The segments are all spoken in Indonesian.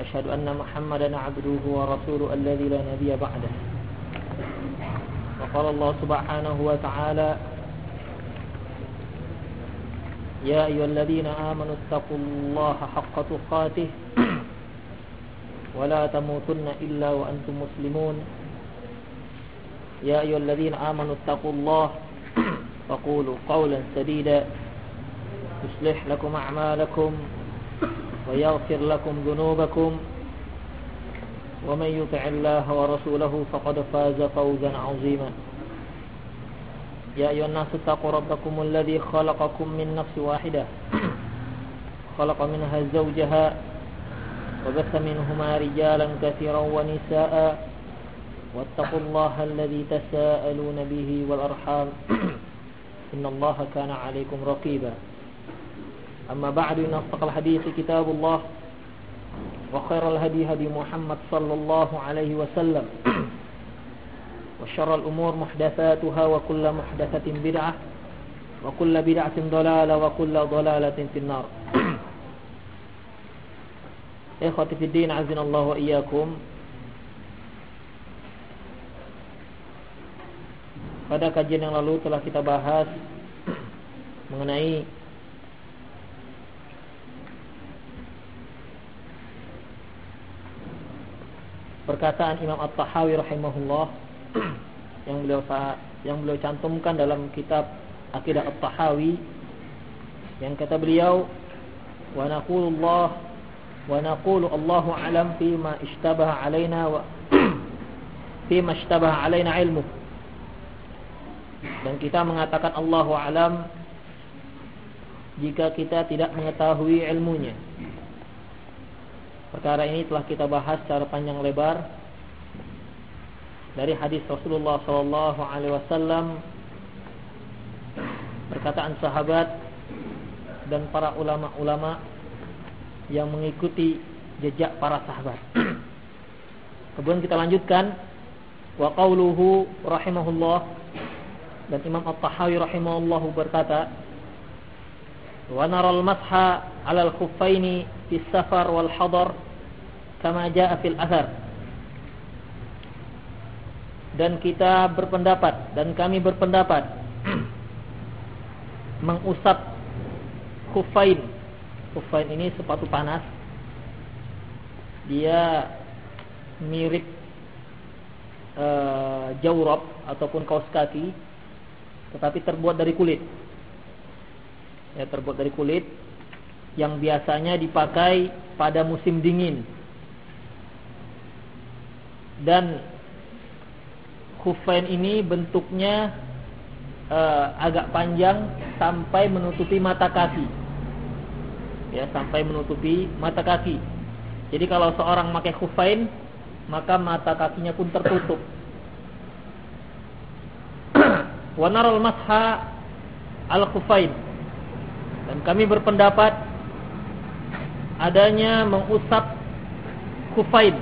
وأشهد أن محمدا عبده ورسوله الذي لا نبي بعده. وقال الله سبحانه وتعالى يا أيها الذين آمنوا اتقوا الله حق تقاته ولا تموتن إلا وأنتم مسلمون. يا أيها الذين آمنوا اتقوا الله وقولوا قولا سديدا يصلح لكم أعمالكم ويغفر لكم ذنوبكم ومن يطع الله ورسوله فقد فاز فوزا عظيما. يا أيها الناس اتقوا ربكم الذي خلقكم من نفس واحدة. خلق منها زوجها وبث منهما رجالا كثيرا ونساء. واتقوا الله الذي تساءلون به والأرحام. إن الله كان عليكم رقيبا. أما بعد إن أصدق الحديث كتاب الله وخير الهدي هدي محمد صلى الله عليه وسلم. وشر الأمور محدثاتها وكل محدثة بدعة وكل بدعة ضلالة وكل ضلالة في النار. إخوتي في الدين عزنا الله وإياكم. Pada kajian yang lalu telah kita bahas mengenai perkataan Imam At-Tahawi rahimahullah yang beliau yang beliau cantumkan dalam kitab Aqidah At-Tahawi yang kata beliau wa naqulullah wa naqulu Allahu alam fi ma ishtabaha alaina wa fi ma ishtabaha alaina ilmu dan kita mengatakan Allahu alam jika kita tidak mengetahui ilmunya Perkara ini telah kita bahas secara panjang lebar dari hadis Rasulullah sallallahu alaihi wasallam perkataan sahabat dan para ulama-ulama yang mengikuti jejak para sahabat. Kemudian kita lanjutkan wa qauluhu rahimahullah dan Imam At-Tahawi rahimahullah berkata wa naral masha 'ala al-khuffaini safar wal hadar kama jaa fil athar. Dan kita berpendapat dan kami berpendapat mengusap khufain khufain ini sepatu panas. Dia mirip uh, ataupun kaos kaki tetapi terbuat dari kulit. Ya terbuat dari kulit yang biasanya dipakai pada musim dingin. Dan khufain ini bentuknya uh, agak panjang sampai menutupi mata kaki. Ya, sampai menutupi mata kaki. Jadi kalau seorang pakai khufain, maka mata kakinya pun tertutup. Wa naral masha al khufain. Dan kami berpendapat adanya mengusap kufain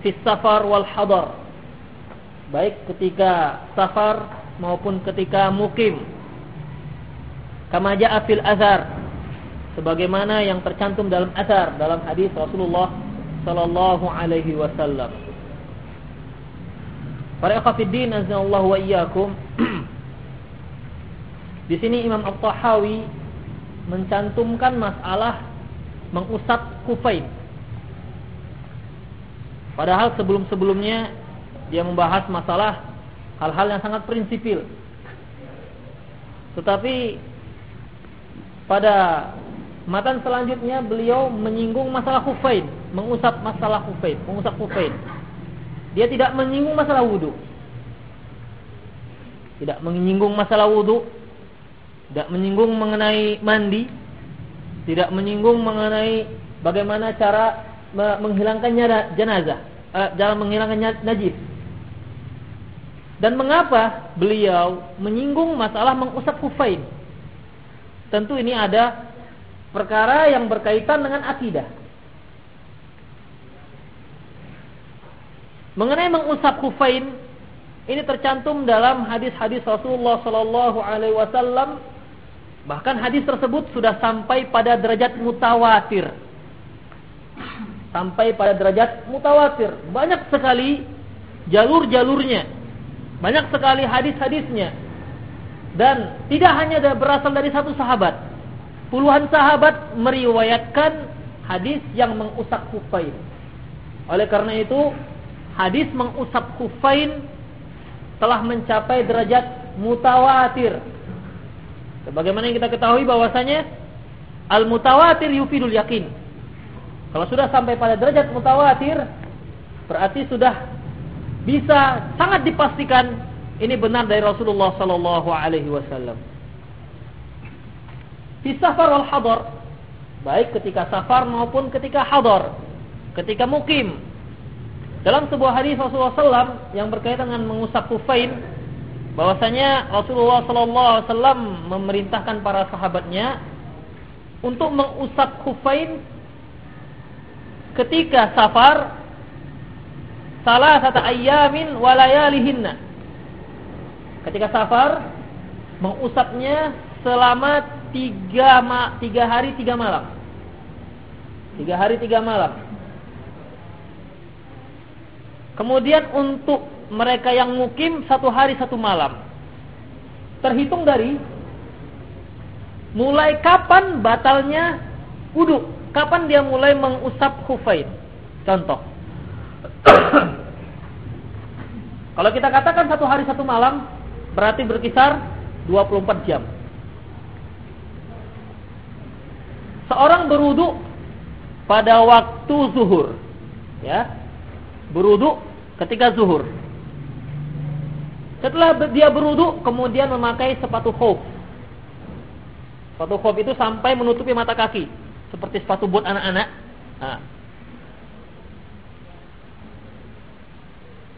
fi safar wal hadar. Baik ketika safar maupun ketika mukim. Kama jaa fil azhar. Sebagaimana yang tercantum dalam azhar dalam hadis Rasulullah sallallahu alaihi wasallam. Para ikhwatiddin azallahu wa iyyakum. Di sini Imam At-Tahawi mencantumkan masalah mengusap kufain. Padahal sebelum-sebelumnya dia membahas masalah hal-hal yang sangat prinsipil. Tetapi pada matan selanjutnya beliau menyinggung masalah kufain, mengusap masalah kufain, mengusap kufain. Dia tidak menyinggung masalah wudhu. Tidak menyinggung masalah wudhu. Tidak menyinggung mengenai mandi tidak menyinggung mengenai bagaimana cara menghilangkan jenazah, dalam menghilangkan najis. Dan mengapa beliau menyinggung masalah mengusap kufain? Tentu ini ada perkara yang berkaitan dengan akidah. Mengenai mengusap kufain, ini tercantum dalam hadis-hadis Rasulullah Sallallahu Alaihi Wasallam. Bahkan hadis tersebut sudah sampai pada derajat mutawatir. Sampai pada derajat mutawatir. Banyak sekali jalur-jalurnya banyak sekali hadis-hadisnya. Dan tidak hanya berasal dari satu sahabat. Puluhan sahabat meriwayatkan hadis yang mengusap kufain. Oleh karena itu, hadis mengusap kufain telah mencapai derajat mutawatir. Sebagaimana yang kita ketahui bahwasanya al-mutawatir yufidul yakin. Kalau sudah sampai pada derajat mutawatir, berarti sudah bisa sangat dipastikan ini benar dari Rasulullah sallallahu alaihi wasallam. Di safar wal hadar, baik ketika safar maupun ketika hadar, ketika mukim. Dalam sebuah hadis Rasulullah SAW yang berkaitan dengan mengusap kufain, bahwasanya Rasulullah sallallahu alaihi wasallam memerintahkan para sahabatnya untuk mengusap kufain ketika safar salah satu ayamin walayalihinna. Ketika safar mengusapnya selama tiga, ma tiga hari tiga malam. Tiga hari tiga malam. Kemudian untuk mereka yang mukim satu hari satu malam. Terhitung dari mulai kapan batalnya wudhu. Kapan dia mulai mengusap khufain. Contoh. Kalau kita katakan satu hari satu malam, berarti berkisar 24 jam. Seorang berudu pada waktu zuhur. Ya. Berudu ketika zuhur. Setelah dia berudu, kemudian memakai sepatu khuf. Sepatu khuf itu sampai menutupi mata kaki. Seperti sepatu buat anak-anak. Nah,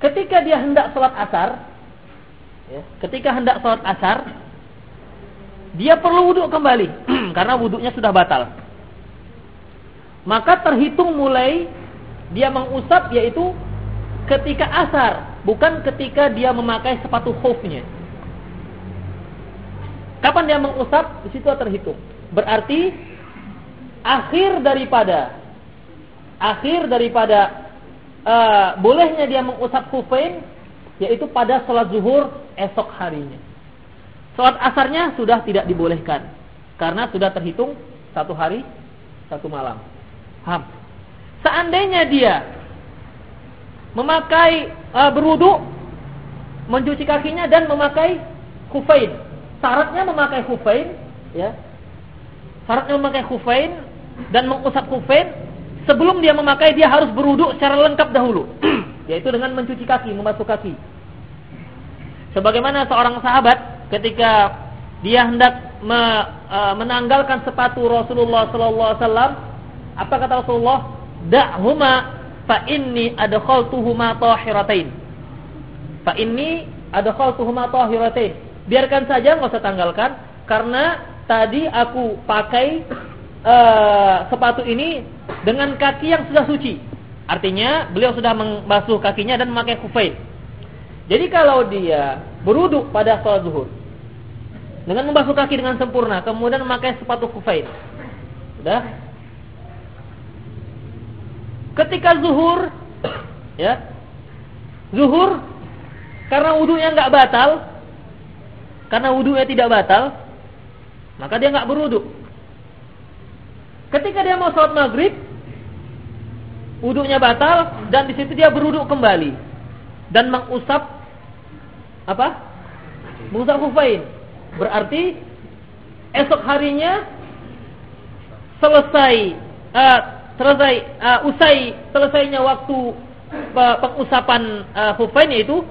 ketika dia hendak sholat asar, ya, ketika hendak sholat asar, dia perlu wudhu kembali karena wudhunya sudah batal. Maka terhitung mulai dia mengusap yaitu ketika asar, bukan ketika dia memakai sepatu khufnya. Kapan dia mengusap? Di situ terhitung. Berarti akhir daripada akhir daripada uh, bolehnya dia mengusap kufain yaitu pada sholat zuhur esok harinya. Sholat asarnya sudah tidak dibolehkan karena sudah terhitung satu hari satu malam. Ham. Seandainya dia memakai uh, berwudu, mencuci kakinya dan memakai kufain. Syaratnya memakai kufain, ya. Syaratnya memakai kufain dan mengusap kufain sebelum dia memakai dia harus berwudu secara lengkap dahulu, yaitu dengan mencuci kaki, membasuh kaki. Sebagaimana seorang sahabat ketika dia hendak me, e, menanggalkan sepatu Rasulullah sallallahu alaihi wasallam, apa kata Rasulullah? Da'huma fa inni adkhaltuhuma tahiratain. Fa inni adkhaltuhuma tahiratain. Biarkan saja nggak usah tanggalkan karena tadi aku pakai uh, sepatu ini dengan kaki yang sudah suci. Artinya beliau sudah membasuh kakinya dan memakai kufain. Jadi kalau dia beruduk pada sholat zuhur dengan membasuh kaki dengan sempurna, kemudian memakai sepatu kufain, sudah. Ketika zuhur, ya, zuhur karena wudhunya nggak batal, karena wudhunya tidak batal, maka dia nggak beruduk. Ketika dia mau sholat maghrib, wudhunya batal dan di situ dia berwudhu kembali dan mengusap apa? Mengusap kufain. Berarti esok harinya selesai uh, selesai uh, usai selesainya waktu uh, pengusapan uh, hufain yaitu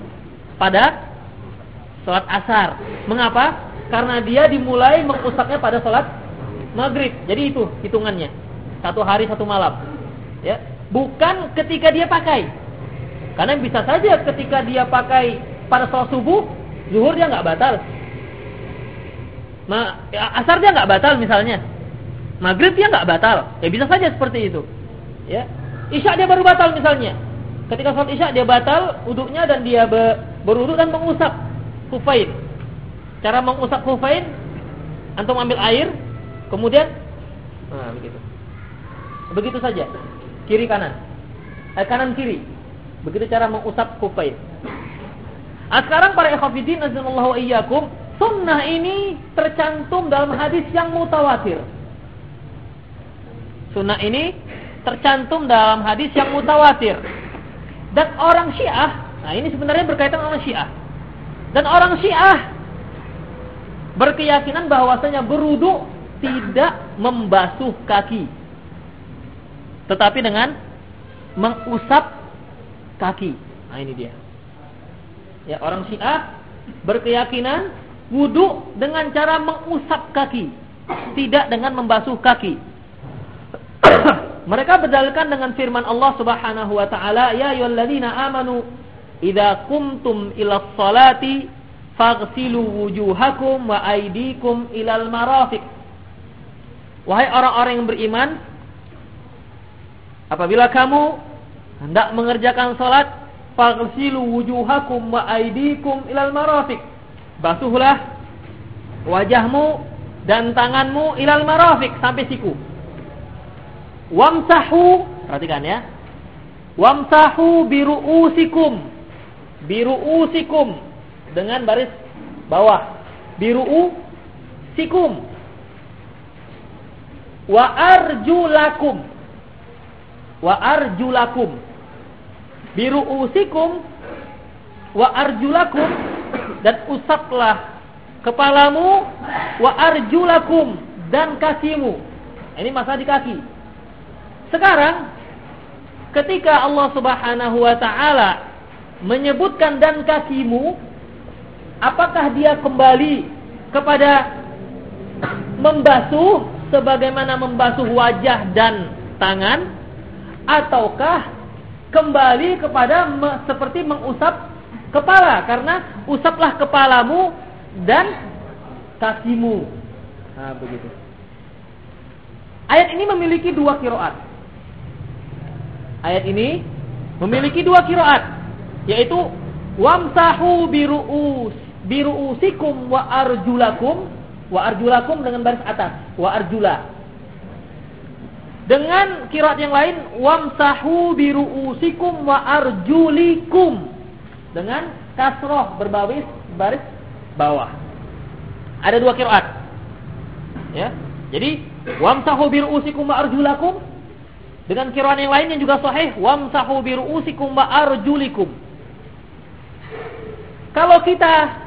pada sholat asar. Mengapa? Karena dia dimulai mengusapnya pada sholat maghrib. Jadi itu hitungannya. Satu hari satu malam. Ya. bukan ketika dia pakai. Karena bisa saja ketika dia pakai pada sholat subuh, zuhur dia nggak batal. Ya, asar dia nggak batal misalnya. Maghrib dia nggak batal. Ya bisa saja seperti itu. Ya. Isya dia baru batal misalnya. Ketika sholat isya dia batal uduknya dan dia beruduk dan mengusap kufain. Cara mengusap kufain, antum ambil air, kemudian, nah begitu. Begitu saja, kiri kanan, eh, kanan kiri. Begitu cara mengusap kufain. Nah, sekarang para ikhwafidin azanallahu iyyakum, sunnah ini tercantum dalam hadis yang mutawatir. Sunnah ini tercantum dalam hadis yang mutawatir. Dan orang Syiah, nah ini sebenarnya berkaitan dengan Syiah. Dan orang Syiah berkeyakinan bahwasanya berudu tidak membasuh kaki. Tetapi dengan mengusap kaki. Nah ini dia. Ya, orang Syiah berkeyakinan wudu dengan cara mengusap kaki, tidak dengan membasuh kaki. Mereka berdalilkan dengan firman Allah Subhanahu wa taala, "Ya ayyuhalladzina amanu idza qumtum ila sholati faghsilu wujuhakum wa aydikum ilal marafiq." Wahai orang-orang yang beriman, apabila kamu hendak mengerjakan salat, faghsilu wujuhakum wa aydikum ilal marafiq. Basuhlah wajahmu dan tanganmu ilal marafiq sampai siku. Wamsahu, perhatikan ya. Wamsahu biru'usikum. Biru'usikum dengan baris bawah. Biru'usikum. Wa arjulakum. Wa arjulakum biru'usikum wa arjulakum dan usaplah kepalamu wa arjulakum dan kakimu. Ini masalah di kaki. Sekarang ketika Allah Subhanahu wa taala menyebutkan dan kakimu, apakah dia kembali kepada membasuh sebagaimana membasuh wajah dan tangan ataukah kembali kepada me, seperti mengusap kepala karena usaplah kepalamu dan kakimu. Nah, begitu. Ayat ini memiliki dua kiroat. Ayat ini memiliki dua kiroat, yaitu wamsahu biruus biruusikum wa arjulakum wa arjulakum dengan baris atas wa arjula dengan kirat yang lain wamsahu biruusikum wa arjulikum dengan kasroh berbaris baris bawah. Ada dua kirat. Ya. Jadi wamsahu biruusikum wa arjulakum dengan kirat yang lain yang juga sahih wamsahu biruusikum wa arjulikum. Kalau kita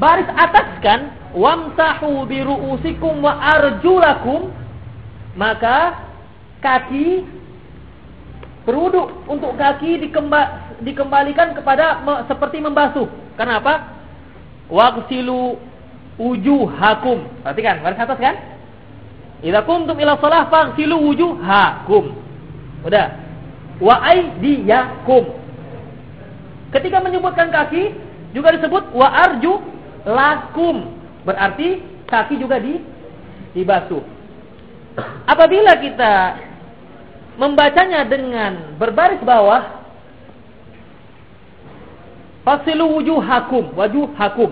baris ataskan wamsahu biruusikum wa arjulakum maka kaki berwuduk untuk kaki dikemba, dikembalikan kepada me, seperti membasuh. Karena apa? Waqsilu wujuhakum. Perhatikan, baris atas kan? Idza kuntum ila shalah faghsilu wujuhakum. Udah. Wa aydiyakum. Ketika menyebutkan kaki juga disebut wa arju lakum. Berarti kaki juga di dibasuh. Apabila kita membacanya dengan berbaris bawah fasilu wujuhakum wajuhakum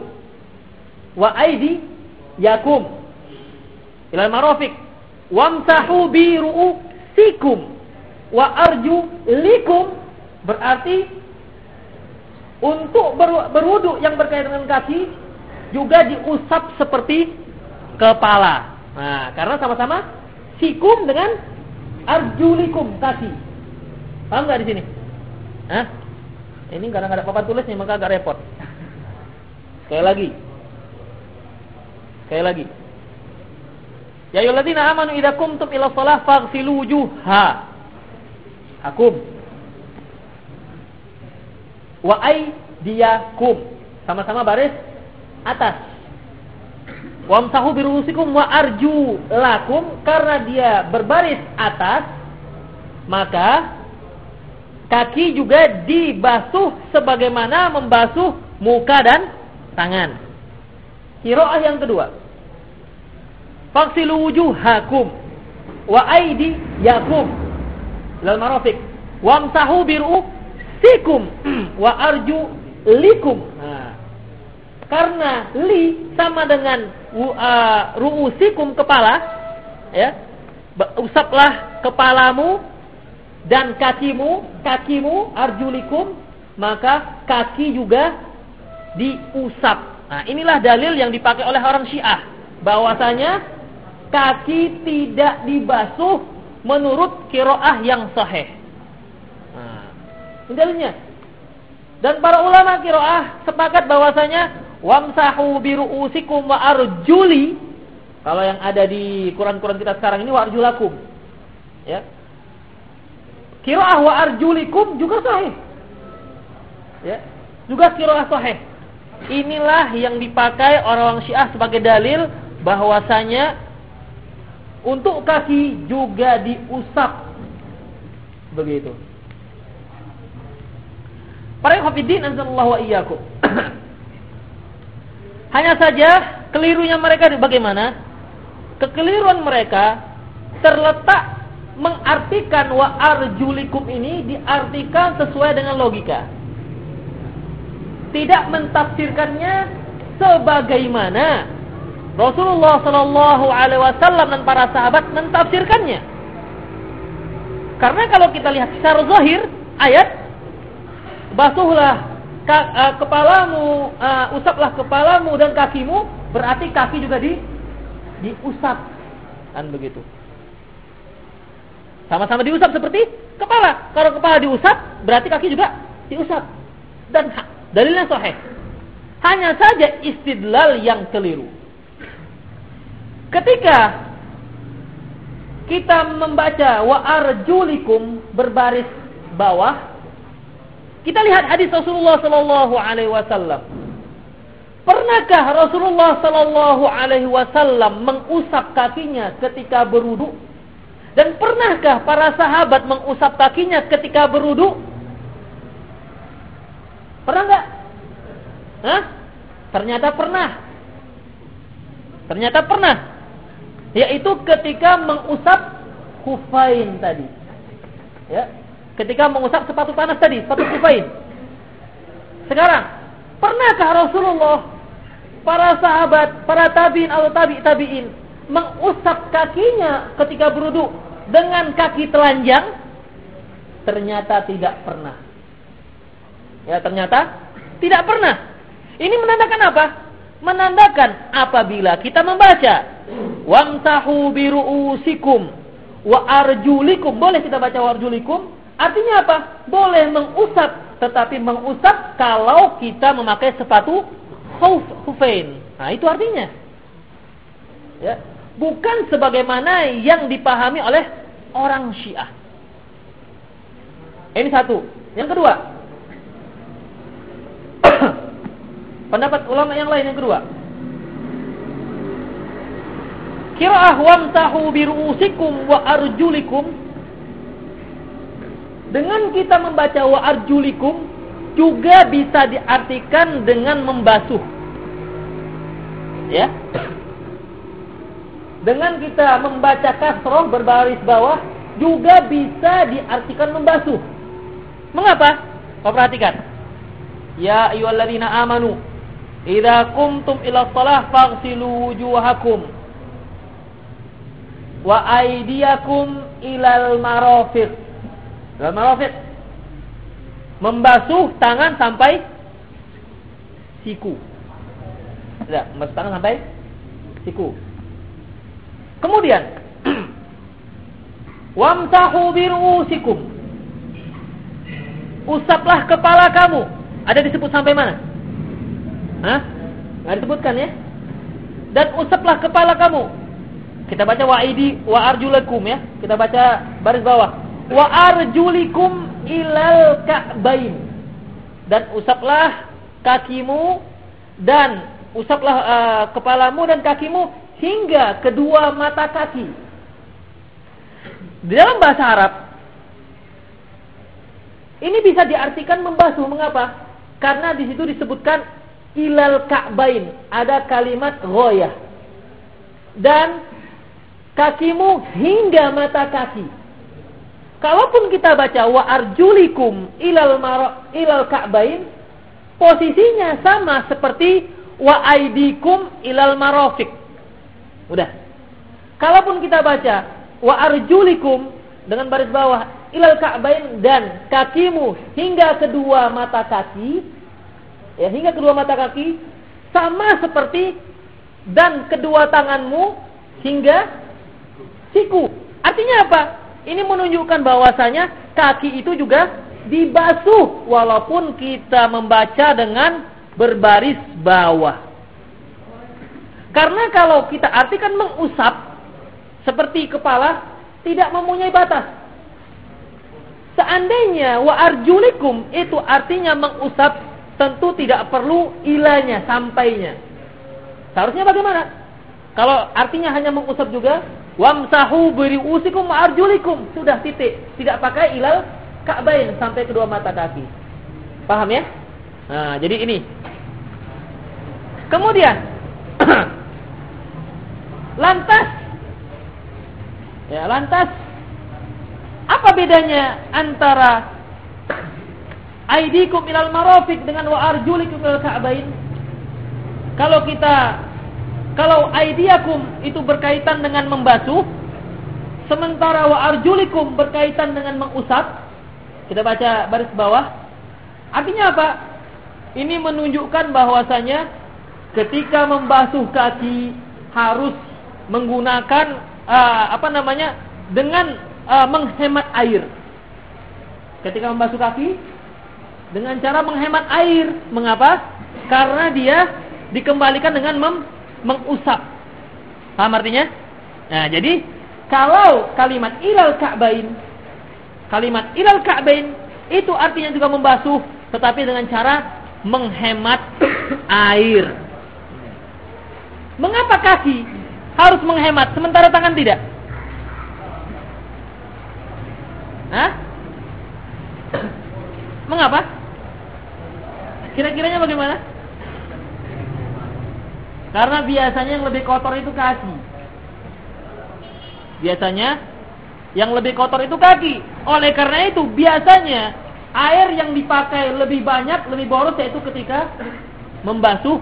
wa aidi yakum ilal marafiq wamsahu bi ru'usikum wa arju likum berarti untuk ber, berwudu yang berkaitan dengan kaki juga diusap seperti kepala. Nah, karena sama-sama sikum dengan arjulikum kaki. Paham nggak di sini? Hah? Ini karena nggak ada papan tulisnya maka agak repot. Sekali lagi. Sekali lagi. Ya ayyuhalladzina amanu idza qumtum ila shalah faghsilu wujuha. Akum. Wa aydiyakum. Sama-sama baris atas. Wamsahu birusikum wa arju lakum karena dia berbaris atas maka Kaki juga dibasuh sebagaimana membasuh muka dan tangan. Kiroah yang kedua. Faksilu wujuhakum wa aidi yakum. Lal marafik. Wamsahu biru sikum wa arju likum. Nah. Karena li sama dengan uh, ruusikum kepala, ya. Usaplah kepalamu dan kakimu, kakimu, arjulikum, maka kaki juga diusap. Nah, inilah dalil yang dipakai oleh orang Syiah bahwasanya kaki tidak dibasuh menurut kiroah yang sahih. Nah, ini dalilnya. Dan para ulama kiroah sepakat bahwasanya wamsahu biruusikum wa arjuli kalau yang ada di Quran-Quran kita sekarang ini wa arjulakum. Ya, Kiroah wa arjulikum juga sahih. Ya, juga kiroah sahih. Inilah yang dipakai orang-orang Syiah sebagai dalil bahwasanya untuk kaki juga diusap. Begitu. Para hafidin anzalallahu wa iyyakum. Hanya saja kelirunya mereka bagaimana? Kekeliruan mereka terletak mengartikan wa arjulikum ini diartikan sesuai dengan logika. Tidak mentafsirkannya sebagaimana Rasulullah Shallallahu Alaihi Wasallam dan para sahabat mentafsirkannya. Karena kalau kita lihat secara zahir ayat basuhlah uh, kepalamu, uh, usaplah kepalamu dan kakimu, berarti kaki juga di diusap kan begitu. Sama-sama diusap seperti kepala. Kalau kepala diusap, berarti kaki juga diusap. Dan dalilnya sahih. Hanya saja istidlal yang keliru. Ketika kita membaca wa arjulikum berbaris bawah, kita lihat hadis Rasulullah sallallahu alaihi wasallam. Pernahkah Rasulullah sallallahu alaihi wasallam mengusap kakinya ketika berwudu? Dan pernahkah para sahabat mengusap kakinya ketika berudu? Pernah nggak? Hah? Ternyata pernah. Ternyata pernah. Yaitu ketika mengusap kufain tadi. Ya, ketika mengusap sepatu panas tadi, sepatu kufain. Sekarang, pernahkah Rasulullah, para sahabat, para tabiin atau tabi tabiin mengusap kakinya ketika berudu dengan kaki telanjang? Ternyata tidak pernah. Ya, ternyata tidak pernah. Ini menandakan apa? Menandakan apabila kita membaca wamsahu biruusikum wa arjulikum. Boleh kita baca wa arjulikum? Artinya apa? Boleh mengusap, tetapi mengusap kalau kita memakai sepatu hufain. Nah, itu artinya. Ya, bukan sebagaimana yang dipahami oleh orang Syiah. Ini satu. Yang kedua, pendapat ulama yang lain yang kedua. Kira'ah wamtahu biru'usikum wa arjulikum dengan kita membaca wa arjulikum juga bisa diartikan dengan membasuh. Ya dengan kita membaca kasroh berbaris bawah juga bisa diartikan membasuh. Mengapa? Kau perhatikan. Ya ayyuhalladzina amanu idza qumtum ila shalah faghsilu wujuhakum wa aydiyakum ilal marafiq. Ilal marafiq. Membasuh tangan sampai siku. Tidak, membasuh tangan sampai siku. Kemudian Wamsahu biru'usikum Usaplah kepala kamu. Ada disebut sampai mana? Hah? Enggak disebutkan ya? Dan usaplah kepala kamu. Kita baca wa'idi wa arjulakum ya. Kita baca baris bawah. Wa arjulikum ilal ka'bain. Dan usaplah kakimu dan usaplah uh, kepalamu dan kakimu hingga kedua mata kaki. Di dalam bahasa Arab, Ini bisa diartikan membasuh. Mengapa? Karena di situ disebutkan ilal ka'bain. Ada kalimat goyah. Dan kakimu hingga mata kaki. Kalaupun kita baca wa arjulikum ilal maro, ilal ka'bain, posisinya sama seperti wa aidikum ilal marofik. Udah. Kalaupun kita baca wa arjulikum dengan baris bawah ilal ka'bain dan kakimu hingga kedua mata kaki ya hingga kedua mata kaki sama seperti dan kedua tanganmu hingga siku. Artinya apa? Ini menunjukkan bahwasanya kaki itu juga dibasuh walaupun kita membaca dengan berbaris bawah. Karena kalau kita artikan mengusap seperti kepala tidak mempunyai batas. Seandainya wa arjulikum itu artinya mengusap, tentu tidak perlu ilanya sampainya. Seharusnya bagaimana? Kalau artinya hanya mengusap juga, wamsahu usikum wa arjulikum, sudah titik, tidak pakai ilal ka'bain sampai kedua mata kaki. Paham ya? Nah, jadi ini. Kemudian lantas Ya, lantas apa bedanya antara aidikum ilal marofik dengan wa arjulikum ilal ka'bain? Kalau kita kalau aidiakum itu berkaitan dengan membasuh, sementara wa arjulikum berkaitan dengan mengusap. Kita baca baris bawah. Artinya apa? Ini menunjukkan bahwasanya ketika membasuh kaki harus menggunakan uh, apa namanya dengan uh, menghemat air. Ketika membasuh kaki dengan cara menghemat air. Mengapa? Karena dia dikembalikan dengan mem mengusap. Paham artinya? Nah, jadi kalau kalimat ilal ka'bain kalimat ilal ka'bain itu artinya juga membasuh tetapi dengan cara menghemat air. Mengapa kaki? harus menghemat, sementara tangan tidak. Hah? Mengapa? Kira-kiranya bagaimana? Karena biasanya yang lebih kotor itu kaki. Biasanya yang lebih kotor itu kaki. Oleh karena itu biasanya air yang dipakai lebih banyak, lebih boros yaitu ketika membasuh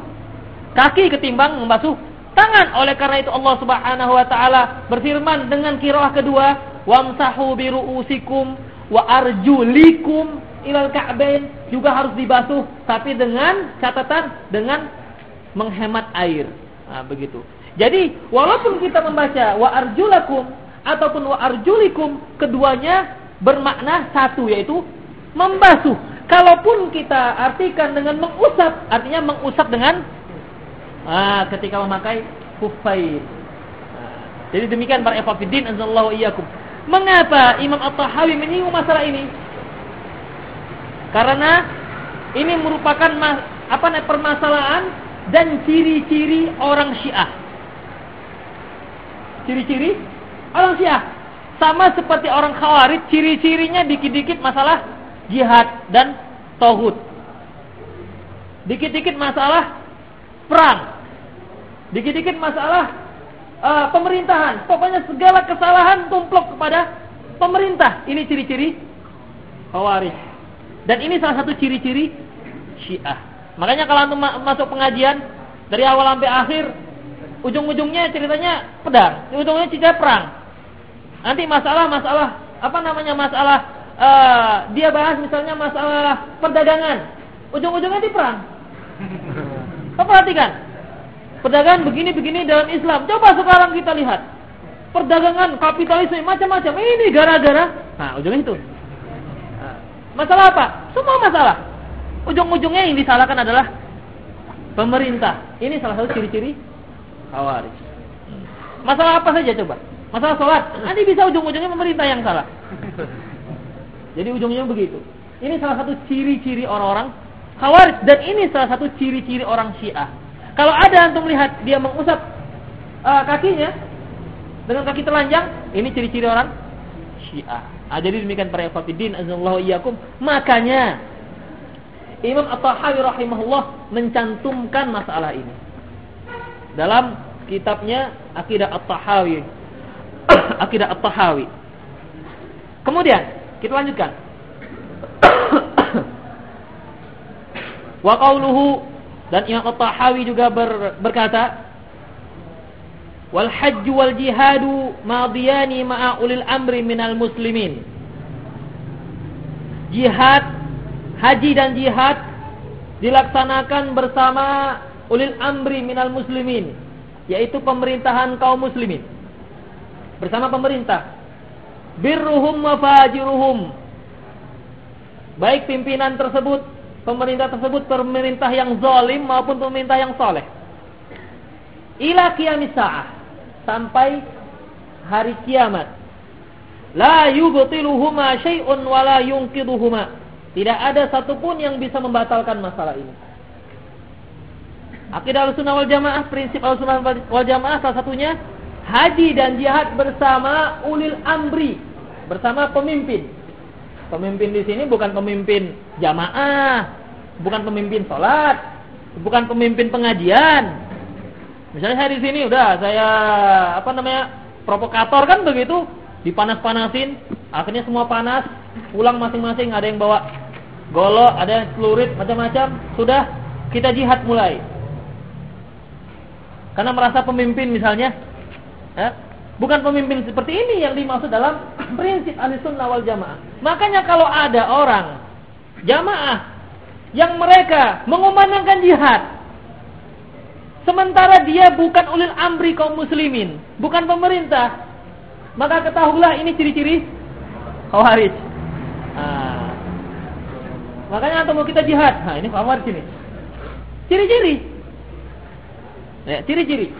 kaki ketimbang membasuh tangan. Oleh karena itu Allah Subhanahu wa taala berfirman dengan kiroah kedua, "Wamsahu bi ru'usikum wa arjulikum ilal ka'bain." Juga harus dibasuh tapi dengan catatan dengan menghemat air. Nah, begitu. Jadi, walaupun kita membaca wa arjulakum ataupun wa arjulikum, keduanya bermakna satu yaitu membasuh. Kalaupun kita artikan dengan mengusap, artinya mengusap dengan ah, ketika memakai kufair. Ah, jadi demikian para ikhwatiddin azallahu iyyakum. Mengapa Imam At-Tahawi menyinggung masalah ini? Karena ini merupakan apa permasalahan dan ciri-ciri orang Syiah. Ciri-ciri orang Syiah sama seperti orang Khawarij, ciri-cirinya dikit-dikit masalah jihad dan tauhid. Dikit-dikit masalah perang. Dikit-dikit masalah uh, pemerintahan. Pokoknya segala kesalahan tumplok kepada pemerintah. Ini ciri-ciri Khawarij. Dan ini salah satu ciri-ciri Syiah. Makanya kalau antum masuk pengajian dari awal sampai akhir, ujung-ujungnya ceritanya pedang, ujungnya cerita perang. Nanti masalah-masalah apa namanya masalah uh, dia bahas misalnya masalah perdagangan, ujung-ujungnya di perang. Kau perhatikan, Perdagangan begini-begini dalam Islam. Coba sekarang kita lihat. Perdagangan, kapitalisme, macam-macam. Ini gara-gara. Nah, ujungnya itu. Masalah apa? Semua masalah. Ujung-ujungnya yang disalahkan adalah pemerintah. Ini salah satu ciri-ciri khawarij. Masalah apa saja coba? Masalah sholat. Nanti bisa ujung-ujungnya pemerintah yang salah. Jadi ujungnya begitu. Ini salah satu ciri-ciri orang-orang khawarij. Dan ini salah satu ciri-ciri orang syiah. Kalau ada antum melihat dia mengusap uh, kakinya dengan kaki telanjang, ini ciri-ciri orang Syiah. Ah, jadi demikian para ikhwatiddin azallahu iyyakum. Makanya Imam At-Tahawi rahimahullah mencantumkan masalah ini. Dalam kitabnya Akidah At-Tahawi. Akidah At-Tahawi. Kemudian kita lanjutkan. Wa qauluhu dan Imam At-Tahawi juga ber, berkata wal hajj wal jihadu madiyani ma'a ulil amri minal muslimin. Jihad, haji dan jihad dilaksanakan bersama ulil amri minal muslimin, yaitu pemerintahan kaum muslimin. Bersama pemerintah. Birruhum wa fajiruhum. Baik pimpinan tersebut, pemerintah tersebut pemerintah yang zalim maupun pemerintah yang soleh. Ila sa'ah sampai hari kiamat. La yubtiluhuma syai'un wa la yunqiduhuma. Tidak ada satupun yang bisa membatalkan masalah ini. Akidah al-sunnah wal jamaah, prinsip al-sunnah wal jamaah salah satunya haji dan jihad bersama ulil amri, bersama pemimpin. Pemimpin di sini bukan pemimpin jamaah, bukan pemimpin sholat, bukan pemimpin pengajian, Misalnya saya di sini udah saya apa namanya provokator kan begitu, dipanas-panasin, akhirnya semua panas, pulang masing-masing ada yang bawa golok, ada yang celurit, macam-macam, sudah kita jihad mulai. Karena merasa pemimpin misalnya, ya, bukan pemimpin seperti ini yang dimaksud dalam prinsip ahli-sunnah wal jamaah. Makanya kalau ada orang jamaah yang mereka mengumandangkan jihad, Sementara dia bukan ulil amri kaum muslimin, bukan pemerintah. Maka ketahuilah ini ciri-ciri khawarij. Nah, makanya atau mau kita jihad. Nah, ini khawarij ini. Ciri-ciri. Ya, ciri-ciri.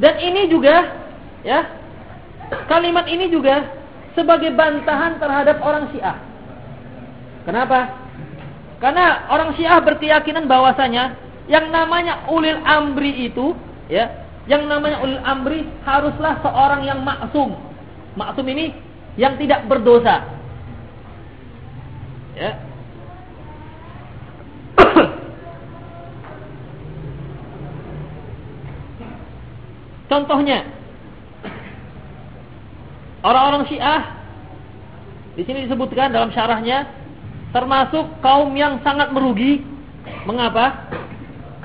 Dan ini juga ya, kalimat ini juga sebagai bantahan terhadap orang Syiah. Kenapa? Karena orang Syiah berkeyakinan bahwasanya yang namanya ulil amri itu, ya, yang namanya ulil amri haruslah seorang yang maksum. Maksum ini yang tidak berdosa. Ya. Contohnya, orang-orang Syiah di sini disebutkan dalam syarahnya termasuk kaum yang sangat merugi. Mengapa?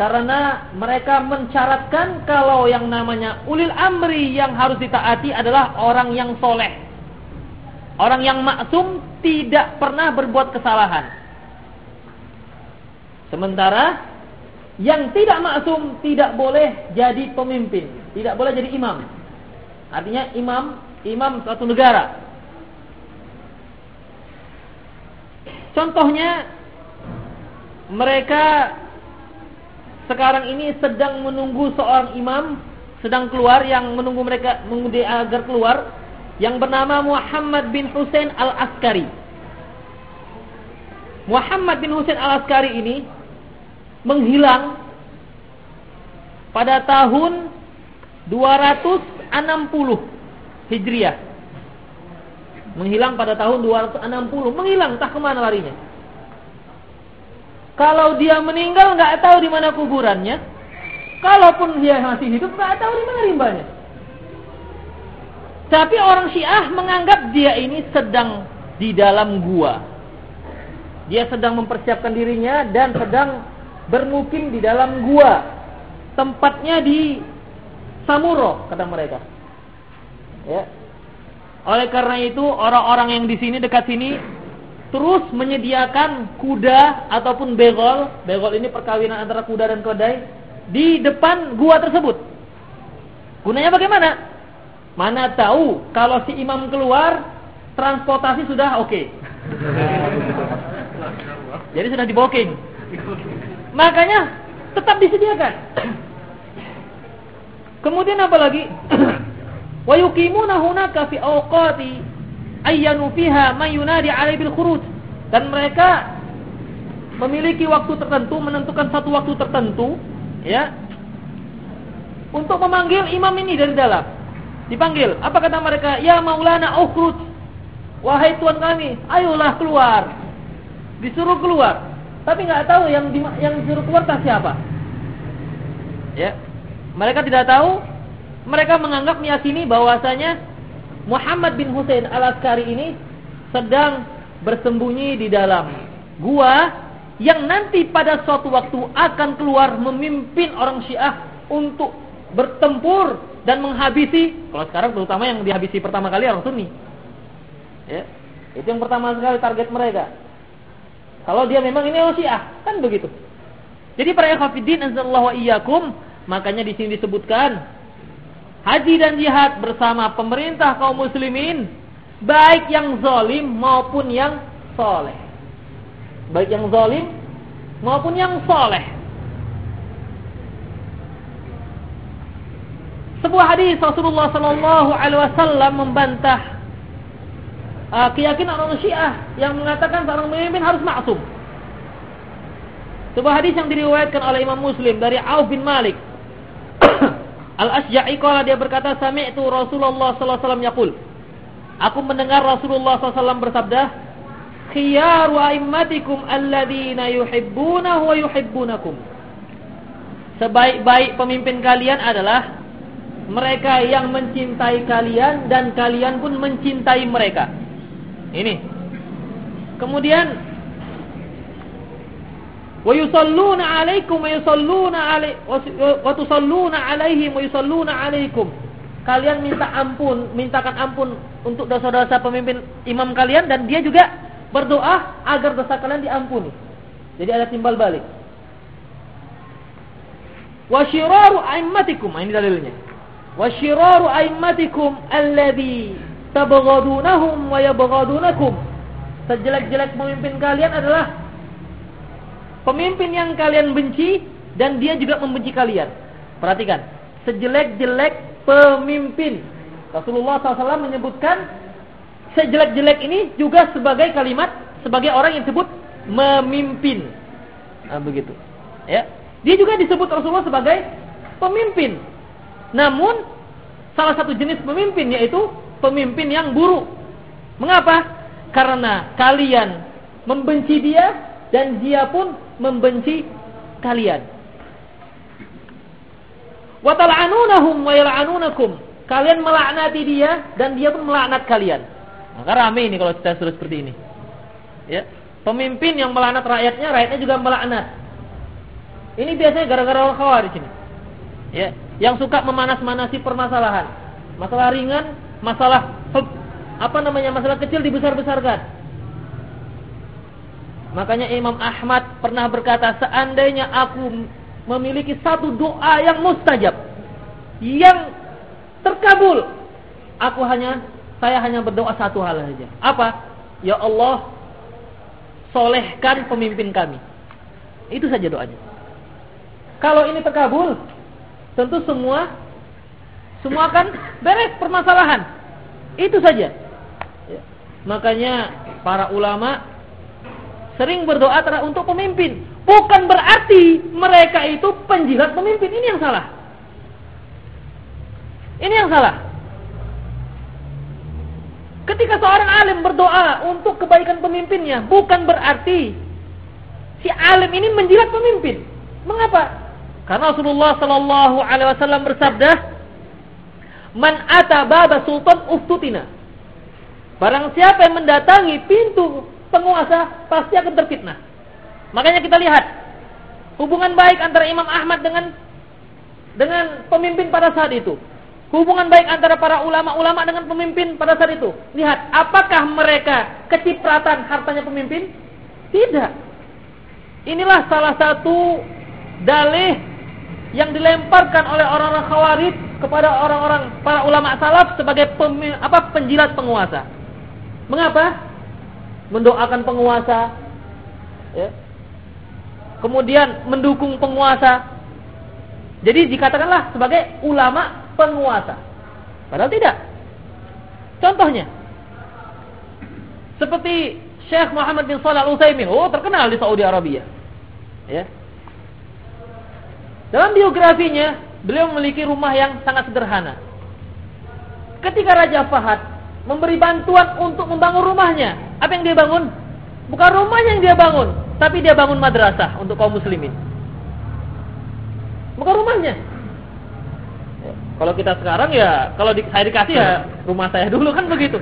Karena mereka mencaratkan kalau yang namanya ulil amri yang harus ditaati adalah orang yang soleh. Orang yang maksum tidak pernah berbuat kesalahan. Sementara yang tidak maksum tidak boleh jadi pemimpin, tidak boleh jadi imam. Artinya imam, imam suatu negara. Contohnya mereka sekarang ini sedang menunggu seorang imam sedang keluar yang menunggu mereka menunggu agar keluar yang bernama Muhammad bin Hussein Al-Askari. Muhammad bin Hussein Al-Askari ini menghilang pada tahun 260 Hijriah. Menghilang pada tahun 260, menghilang entah ke mana larinya. Kalau dia meninggal nggak tahu di mana kuburannya. Kalaupun dia masih hidup nggak tahu di mana rimbanya. Tapi orang Syiah menganggap dia ini sedang di dalam gua. Dia sedang mempersiapkan dirinya dan sedang bermukim di dalam gua. Tempatnya di Samuro kata mereka. Ya. Oleh karena itu orang-orang yang di sini dekat sini terus menyediakan kuda ataupun begol, begol ini perkawinan antara kuda dan keledai di depan gua tersebut. Gunanya bagaimana? Mana tahu kalau si imam keluar transportasi sudah oke. Okay. Jadi sudah di booking. Makanya tetap disediakan. Kemudian apa lagi? Wa yuqimuna hunaka fi awqati ayyanu fiha man yunadi alai bil khuruj dan mereka memiliki waktu tertentu menentukan satu waktu tertentu ya untuk memanggil imam ini dari dalam Dipanggil. Apa kata mereka? Ya Maulana ukhruj. Wahai tuan kami, ayolah keluar. Disuruh keluar. Tapi nggak tahu yang di, yang disuruh keluar tak siapa. Ya. Mereka tidak tahu. Mereka menganggap meyakini bahwasanya Muhammad bin Hussein al-Askari ini sedang bersembunyi di dalam gua yang nanti pada suatu waktu akan keluar memimpin orang Syiah untuk bertempur dan menghabisi kalau sekarang terutama yang dihabisi pertama kali orang Sunni. Ya. Itu yang pertama sekali target mereka. Kalau dia memang ini orang Syiah, kan begitu. Jadi para ikhwatiddin azallahu wa iyyakum, makanya di sini disebutkan haji dan jihad bersama pemerintah kaum muslimin baik yang zalim maupun yang soleh baik yang zalim maupun yang soleh. Sebuah hadis Rasulullah Sallallahu Alaihi Wasallam membantah uh, keyakinan orang Syiah yang mengatakan seorang pemimpin harus maksum. Sebuah hadis yang diriwayatkan oleh Imam Muslim dari Auf bin Malik. Al-Asja'i kala dia berkata, Sami'tu Rasulullah sallallahu alaihi. Aku mendengar Rasulullah SAW bersabda, khiyaru a'immatikum alladzina yuhibbunahu wa yuhibbunakum. Sebaik-baik pemimpin kalian adalah mereka yang mencintai kalian dan kalian pun mencintai mereka. Ini. Kemudian wa yusalluna 'alaikum wa yusalluna 'alai wa tusalluna 'alaihim wa yusalluna 'alaikum. Kalian minta ampun, mintakan ampun untuk dosa-dosa pemimpin imam kalian dan dia juga berdoa agar dosa kalian diampuni. Jadi ada timbal balik. Wa syiraru a'immatikum, ini dalilnya. Wa syiraru a'immatikum alladhi tabghadunahum wa yabghadunakum. Sejelek-jelek pemimpin kalian adalah pemimpin yang kalian benci dan dia juga membenci kalian. Perhatikan, sejelek-jelek pemimpin. Rasulullah SAW menyebutkan sejelek-jelek ini juga sebagai kalimat sebagai orang yang disebut memimpin. Nah, begitu. Ya. Dia juga disebut Rasulullah sebagai pemimpin. Namun salah satu jenis pemimpin yaitu pemimpin yang buruk. Mengapa? Karena kalian membenci dia dan dia pun membenci kalian. Wa tal'anunahum wa yal'anunakum. Kalian melaknati dia dan dia pun melaknat kalian. Maka rame ini kalau kita sudah seperti ini. Ya. Pemimpin yang melaknat rakyatnya, rakyatnya juga melaknat. Ini biasanya gara-gara orang khawarij ini. Ya, yang suka memanas-manasi permasalahan. Masalah ringan, masalah apa namanya? Masalah kecil dibesar-besarkan. Makanya Imam Ahmad pernah berkata, seandainya aku memiliki satu doa yang mustajab, yang terkabul, aku hanya saya hanya berdoa satu hal saja. Apa? Ya Allah, solehkan pemimpin kami. Itu saja doanya. Kalau ini terkabul, tentu semua semua akan beres permasalahan. Itu saja. Ya. Makanya para ulama sering berdoa untuk pemimpin. Bukan berarti mereka itu penjilat pemimpin. Ini yang salah. Ini yang salah. Ketika seorang alim berdoa untuk kebaikan pemimpinnya, bukan berarti si alim ini menjilat pemimpin. Mengapa? Karena Rasulullah Shallallahu Alaihi Wasallam bersabda, "Man ata baba sultan uftutina." Barang siapa yang mendatangi pintu penguasa pasti akan terfitnah. Makanya kita lihat hubungan baik antara Imam Ahmad dengan dengan pemimpin pada saat itu. Hubungan baik antara para ulama-ulama dengan pemimpin pada saat itu. Lihat, apakah mereka kecipratan hartanya pemimpin? Tidak. Inilah salah satu dalih yang dilemparkan oleh orang-orang khawarij kepada orang-orang para ulama salaf sebagai pemi, apa penjilat penguasa. Mengapa? Mendoakan penguasa, ya. kemudian mendukung penguasa. Jadi dikatakanlah sebagai ulama penguasa. Padahal tidak. Contohnya, seperti Syekh Muhammad bin Shalih Al-Utsaimin, oh terkenal di Saudi Arabia. Ya. Dalam biografinya, beliau memiliki rumah yang sangat sederhana. Ketika Raja Fahad memberi bantuan untuk membangun rumahnya, apa yang dia bangun? Bukan rumahnya yang dia bangun, tapi dia bangun madrasah untuk kaum muslimin. Bukan rumahnya. Kalau kita sekarang ya, kalau di, saya dikasih ya rumah saya dulu kan begitu.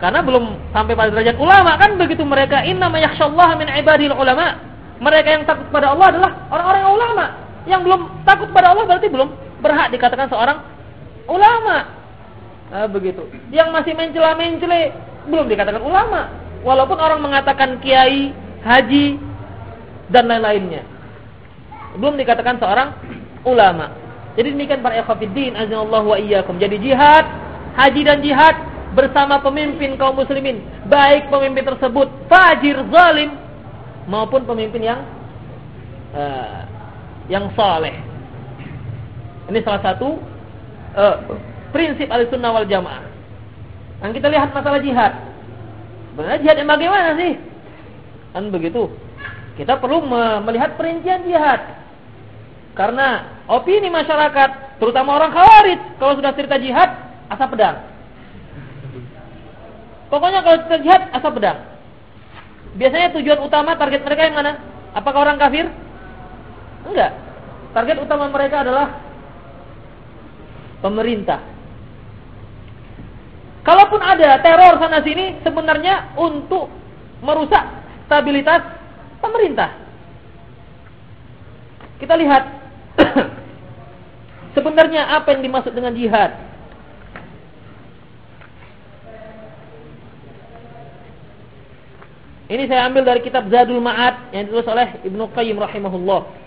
Karena belum sampai pada derajat ulama kan begitu mereka inna yakhsyallaha min ibadil ulama. Mereka yang takut pada Allah adalah orang-orang ulama. Yang belum takut pada Allah berarti belum berhak dikatakan seorang ulama. Nah, begitu. Yang masih mencela-mencele belum dikatakan ulama. Walaupun orang mengatakan kiai, haji dan lain-lainnya. Belum dikatakan seorang ulama. Jadi demikian para ikhwatiddin azanallahu wa iyyakum. Jadi jihad, haji dan jihad bersama pemimpin kaum muslimin, baik pemimpin tersebut fajir zalim maupun pemimpin yang uh, yang saleh. Ini salah satu uh, prinsip Ahlussunnah wal Jamaah. Yang kita lihat masalah jihad. Sebenarnya jihad yang bagaimana sih? Kan begitu. Kita perlu melihat perincian jihad. Karena opini masyarakat, terutama orang khawarij, kalau sudah cerita jihad, asap pedang. Pokoknya kalau cerita jihad, asap pedang. Biasanya tujuan utama target mereka yang mana? Apakah orang kafir? Enggak. Target utama mereka adalah pemerintah. Kalaupun ada teror sana sini, sebenarnya untuk merusak stabilitas pemerintah. Kita lihat Sebenarnya apa yang dimaksud dengan jihad? Ini saya ambil dari kitab Zadul Ma'ad yang ditulis oleh Ibnu Qayyim rahimahullah.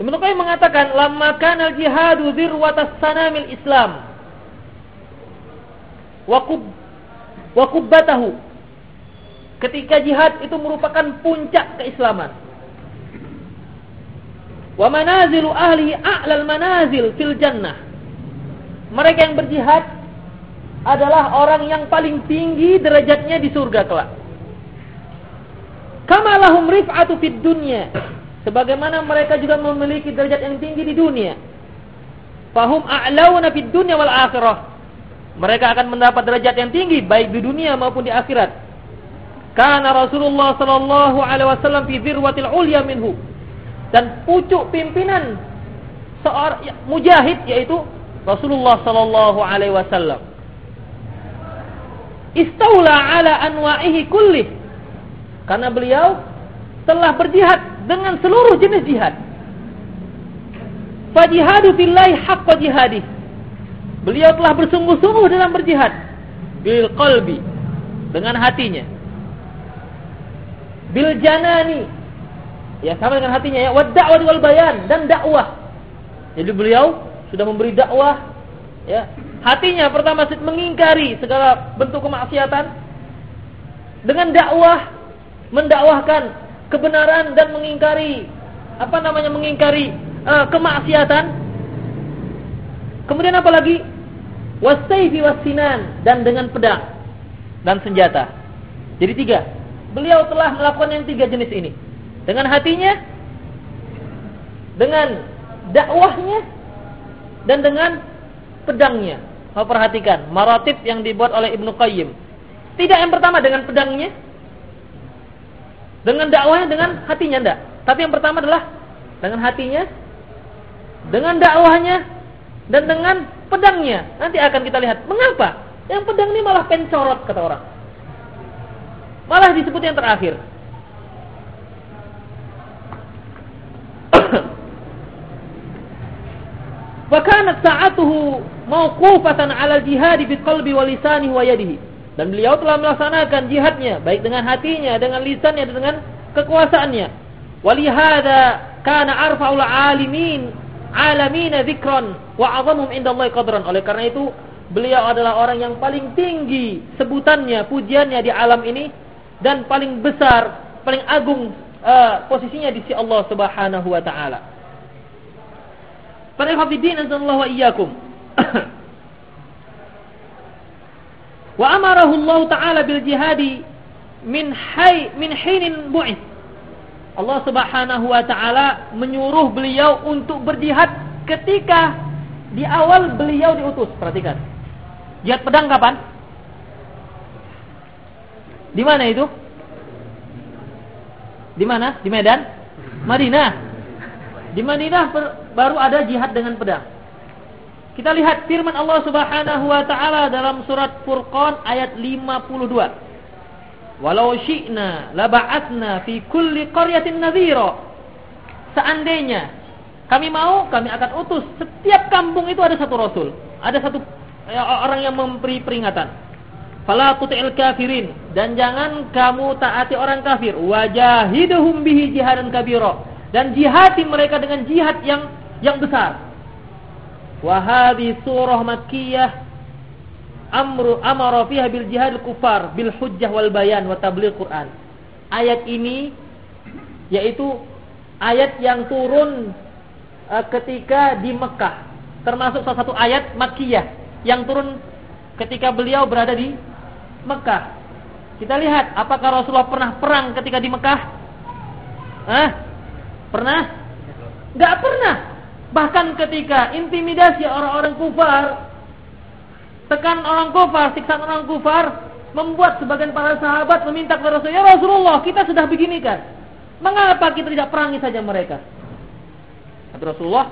Ibnu Qayyim mengatakan, "Lamma kana al-jihadu dzirwatas sanamil Islam." Wa wa kubbatahu. Ketika jihad itu merupakan puncak keislaman. Wa manazilu ahli a'lal manazil fil jannah. Mereka yang berjihad adalah orang yang paling tinggi derajatnya di surga kelak. Kama lahum rif'atu fid dunya. Sebagaimana mereka juga memiliki derajat yang tinggi di dunia. Fahum a'launa fid dunya wal akhirah. Mereka akan mendapat derajat yang tinggi baik di dunia maupun di akhirat. Karena Rasulullah sallallahu alaihi wasallam fi dzirwatil ulya minhu. Dan pucuk pimpinan seorang mujahid yaitu Rasulullah sallallahu alaihi wasallam. Istaula ala anwa'ihi kulli. Karena beliau telah berjihad dengan seluruh jenis jihad. Fajihadu fillahi haqqa jihadih Beliau telah bersungguh-sungguh dalam berjihad bil qalbi dengan hatinya. Bil janani ya sama dengan hatinya ya wad da'wah wal bayan dan dakwah. Jadi beliau sudah memberi dakwah ya. Hatinya pertama mengingkari segala bentuk kemaksiatan dengan dakwah mendakwahkan kebenaran dan mengingkari apa namanya mengingkari uh, kemaksiatan Kemudian apa lagi? Wasayfi wasinan dan dengan pedang dan senjata. Jadi tiga. Beliau telah melakukan yang tiga jenis ini. Dengan hatinya, dengan dakwahnya, dan dengan pedangnya. Kau perhatikan maratib yang dibuat oleh Ibnu Qayyim. Tidak yang pertama dengan pedangnya, dengan dakwahnya, dengan hatinya enggak. Tapi yang pertama adalah dengan hatinya, dengan dakwahnya, dan dengan pedangnya. Nanti akan kita lihat mengapa yang pedang ini malah pencorot kata orang. Malah disebut yang terakhir. Wakanat sa'atuhu mauqufatan 'ala al-jihad bi qalbi wa lisanihi wa yadihi. Dan beliau telah melaksanakan jihadnya baik dengan hatinya, dengan lisannya dan dengan kekuasaannya. Walihada kana arfa'ul 'alimin alamina dzikran wa 'azamhum indallahi qadran. Oleh karena itu, beliau adalah orang yang paling tinggi sebutannya, pujiannya di alam ini dan paling besar, paling agung uh, posisinya di sisi Allah Subhanahu wa taala. Para hafidin azallahu wa iyyakum. wa amarahu Allah taala bil jihadi min hay min hinin bu'ith Allah Subhanahu wa taala menyuruh beliau untuk berjihad ketika di awal beliau diutus. Perhatikan. Jihad pedang kapan? Di mana itu? Di mana? Di Medan? Madinah. Di Madinah baru ada jihad dengan pedang. Kita lihat firman Allah Subhanahu wa taala dalam surat Furqan ayat 52. Walau syi'na laba'atna fi kulli qaryatin nadhira. Seandainya kami mau, kami akan utus setiap kampung itu ada satu rasul, ada satu ya, orang yang memberi peringatan. Fala tuti'il kafirin dan jangan kamu taati orang kafir. Wajahiduhum bihi jihadan kabira dan jihati mereka dengan jihad yang yang besar. Wa surah makkiyah amru amara fiha bil jihad kufar bil hujjah wal bayan wa tabligh Quran. Ayat ini yaitu ayat yang turun uh, ketika di Mekah. Termasuk salah satu ayat Makkiyah yang turun ketika beliau berada di Mekah. Kita lihat apakah Rasulullah pernah perang ketika di Mekah? Hah? Pernah? Enggak pernah. Bahkan ketika intimidasi orang-orang kufar tekan orang kufar, siksaan orang kufar, membuat sebagian para sahabat meminta kepada Rasulullah, ya Rasulullah, kita sudah begini kan. Mengapa kita tidak perangi saja mereka? Kata Rasulullah,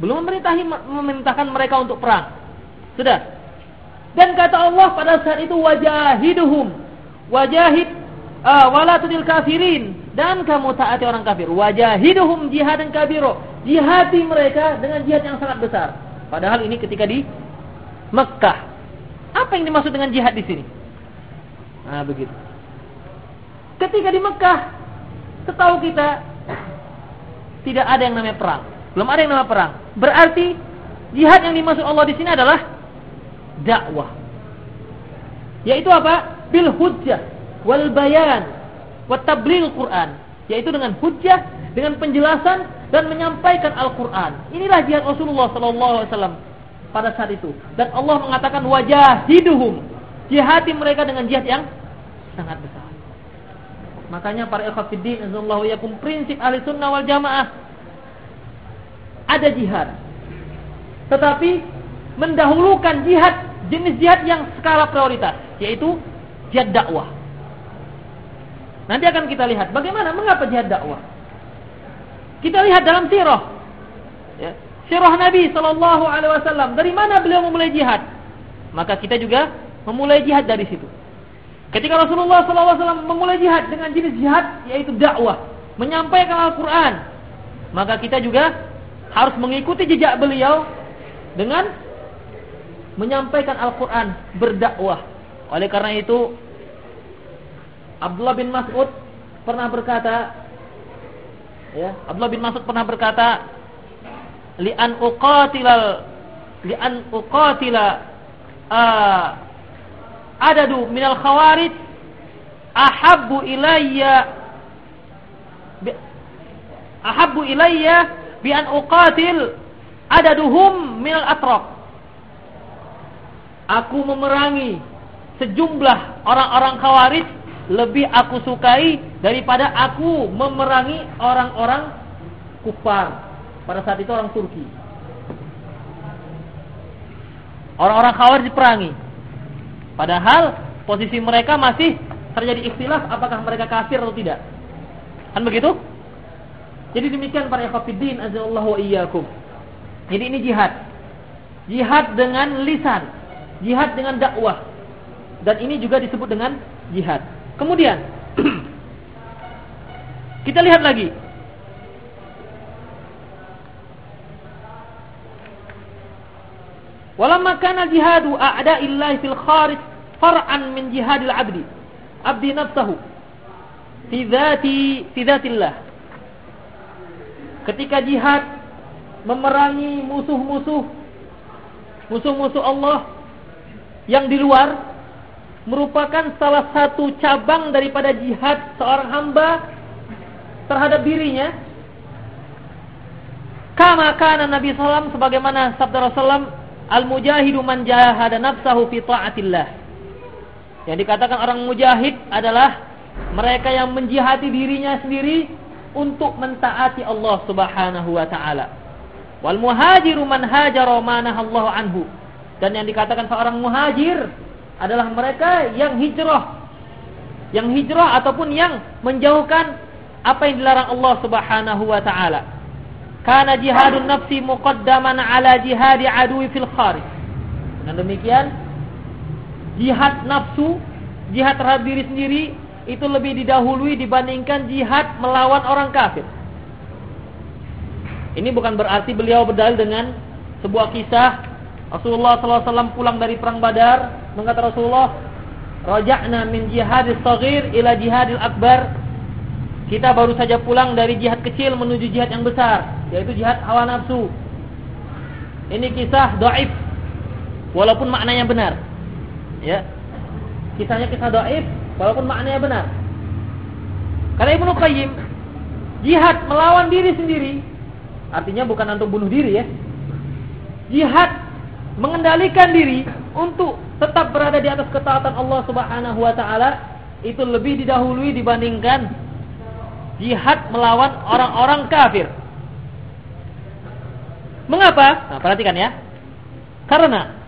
belum memerintahi memerintahkan mereka untuk perang. Sudah. Dan kata Allah pada saat itu wajahiduhum. Wajahid uh, wala tudil kafirin dan kamu taati orang kafir. Wajahiduhum jihadan kabiro. Jihadi mereka dengan jihad yang sangat besar. Padahal ini ketika di Mekah. Apa yang dimaksud dengan jihad di sini? Nah, begitu. Ketika di Mekah, setahu kita tidak ada yang namanya perang. Belum ada yang namanya perang. Berarti jihad yang dimaksud Allah di sini adalah dakwah. Yaitu apa? Bil hujjah wal bayan wa tabligh Quran, yaitu dengan hujjah, dengan penjelasan dan menyampaikan Al-Qur'an. Inilah jihad Rasulullah wasallam pada saat itu. Dan Allah mengatakan wajah hiduhum. Jihati mereka dengan jihad yang sangat besar. Makanya para ikhwatiddin azallahu yakum prinsip ahli sunnah wal jamaah ada jihad. Tetapi mendahulukan jihad jenis jihad yang skala prioritas yaitu jihad dakwah. Nanti akan kita lihat bagaimana mengapa jihad dakwah. Kita lihat dalam sirah. Ya, sirah Nabi Shallallahu Alaihi Wasallam. Dari mana beliau memulai jihad? Maka kita juga memulai jihad dari situ. Ketika Rasulullah SAW memulai jihad dengan jenis jihad yaitu dakwah, menyampaikan Al-Quran, maka kita juga harus mengikuti jejak beliau dengan menyampaikan Al-Quran, berdakwah. Oleh karena itu, Abdullah bin Mas'ud pernah berkata, ya, Abdullah bin Mas'ud pernah berkata, li'an uqatilal li'an uqatila uh, adadu minal khawarij ahabbu ilayya ahabbu ilayya bi an uqatil adaduhum minal atraq aku memerangi sejumlah orang-orang khawarij lebih aku sukai daripada aku memerangi orang-orang kufar pada saat itu orang Turki. Orang-orang Khawarij diperangi. Padahal posisi mereka masih terjadi ikhtilaf apakah mereka kafir atau tidak. Kan begitu? Jadi demikian para ikhwatiddin azallahu iyyakum. Jadi ini jihad. Jihad dengan lisan, jihad dengan dakwah. Dan ini juga disebut dengan jihad. Kemudian kita lihat lagi Walamma kana jihadu a'da'illahi fil kharij far'an min jihadil 'abdi. Abdi nafsahu fi dzati fi dzatillah. Ketika jihad memerangi musuh-musuh musuh-musuh Allah yang di luar merupakan salah satu cabang daripada jihad seorang hamba terhadap dirinya kama kana Nabi sallam sebagaimana sabda Rasulullah Al-mujahidu man jahada nafsahu fi ta'atillah. Yang dikatakan orang mujahid adalah mereka yang menjihati dirinya sendiri untuk mentaati Allah Subhanahu wa taala. Wal muhajiru man hajara Allah anhu. Dan yang dikatakan seorang muhajir adalah mereka yang hijrah. Yang hijrah ataupun yang menjauhkan apa yang dilarang Allah Subhanahu wa taala. Karena jihadun nafsi muqaddaman ala jihadi adui fil kharij. Dan demikian jihad nafsu, jihad terhadap diri sendiri itu lebih didahului dibandingkan jihad melawan orang kafir. Ini bukan berarti beliau berdalil dengan sebuah kisah Rasulullah SAW pulang dari perang Badar, mengatakan Rasulullah, "Raja'na min jihadis saghir ila jihadil akbar." Kita baru saja pulang dari jihad kecil menuju jihad yang besar, yaitu jihad hawa nafsu. Ini kisah doaib, walaupun maknanya benar. Ya, kisahnya kisah doaib, Walaupun maknanya benar. Karena Ibnu Qayyim jihad melawan diri sendiri artinya bukan untuk bunuh diri ya. Jihad mengendalikan diri untuk tetap berada di atas ketaatan Allah Subhanahu wa taala itu lebih didahului dibandingkan jihad melawan orang-orang kafir. Mengapa? Nah, perhatikan ya. Karena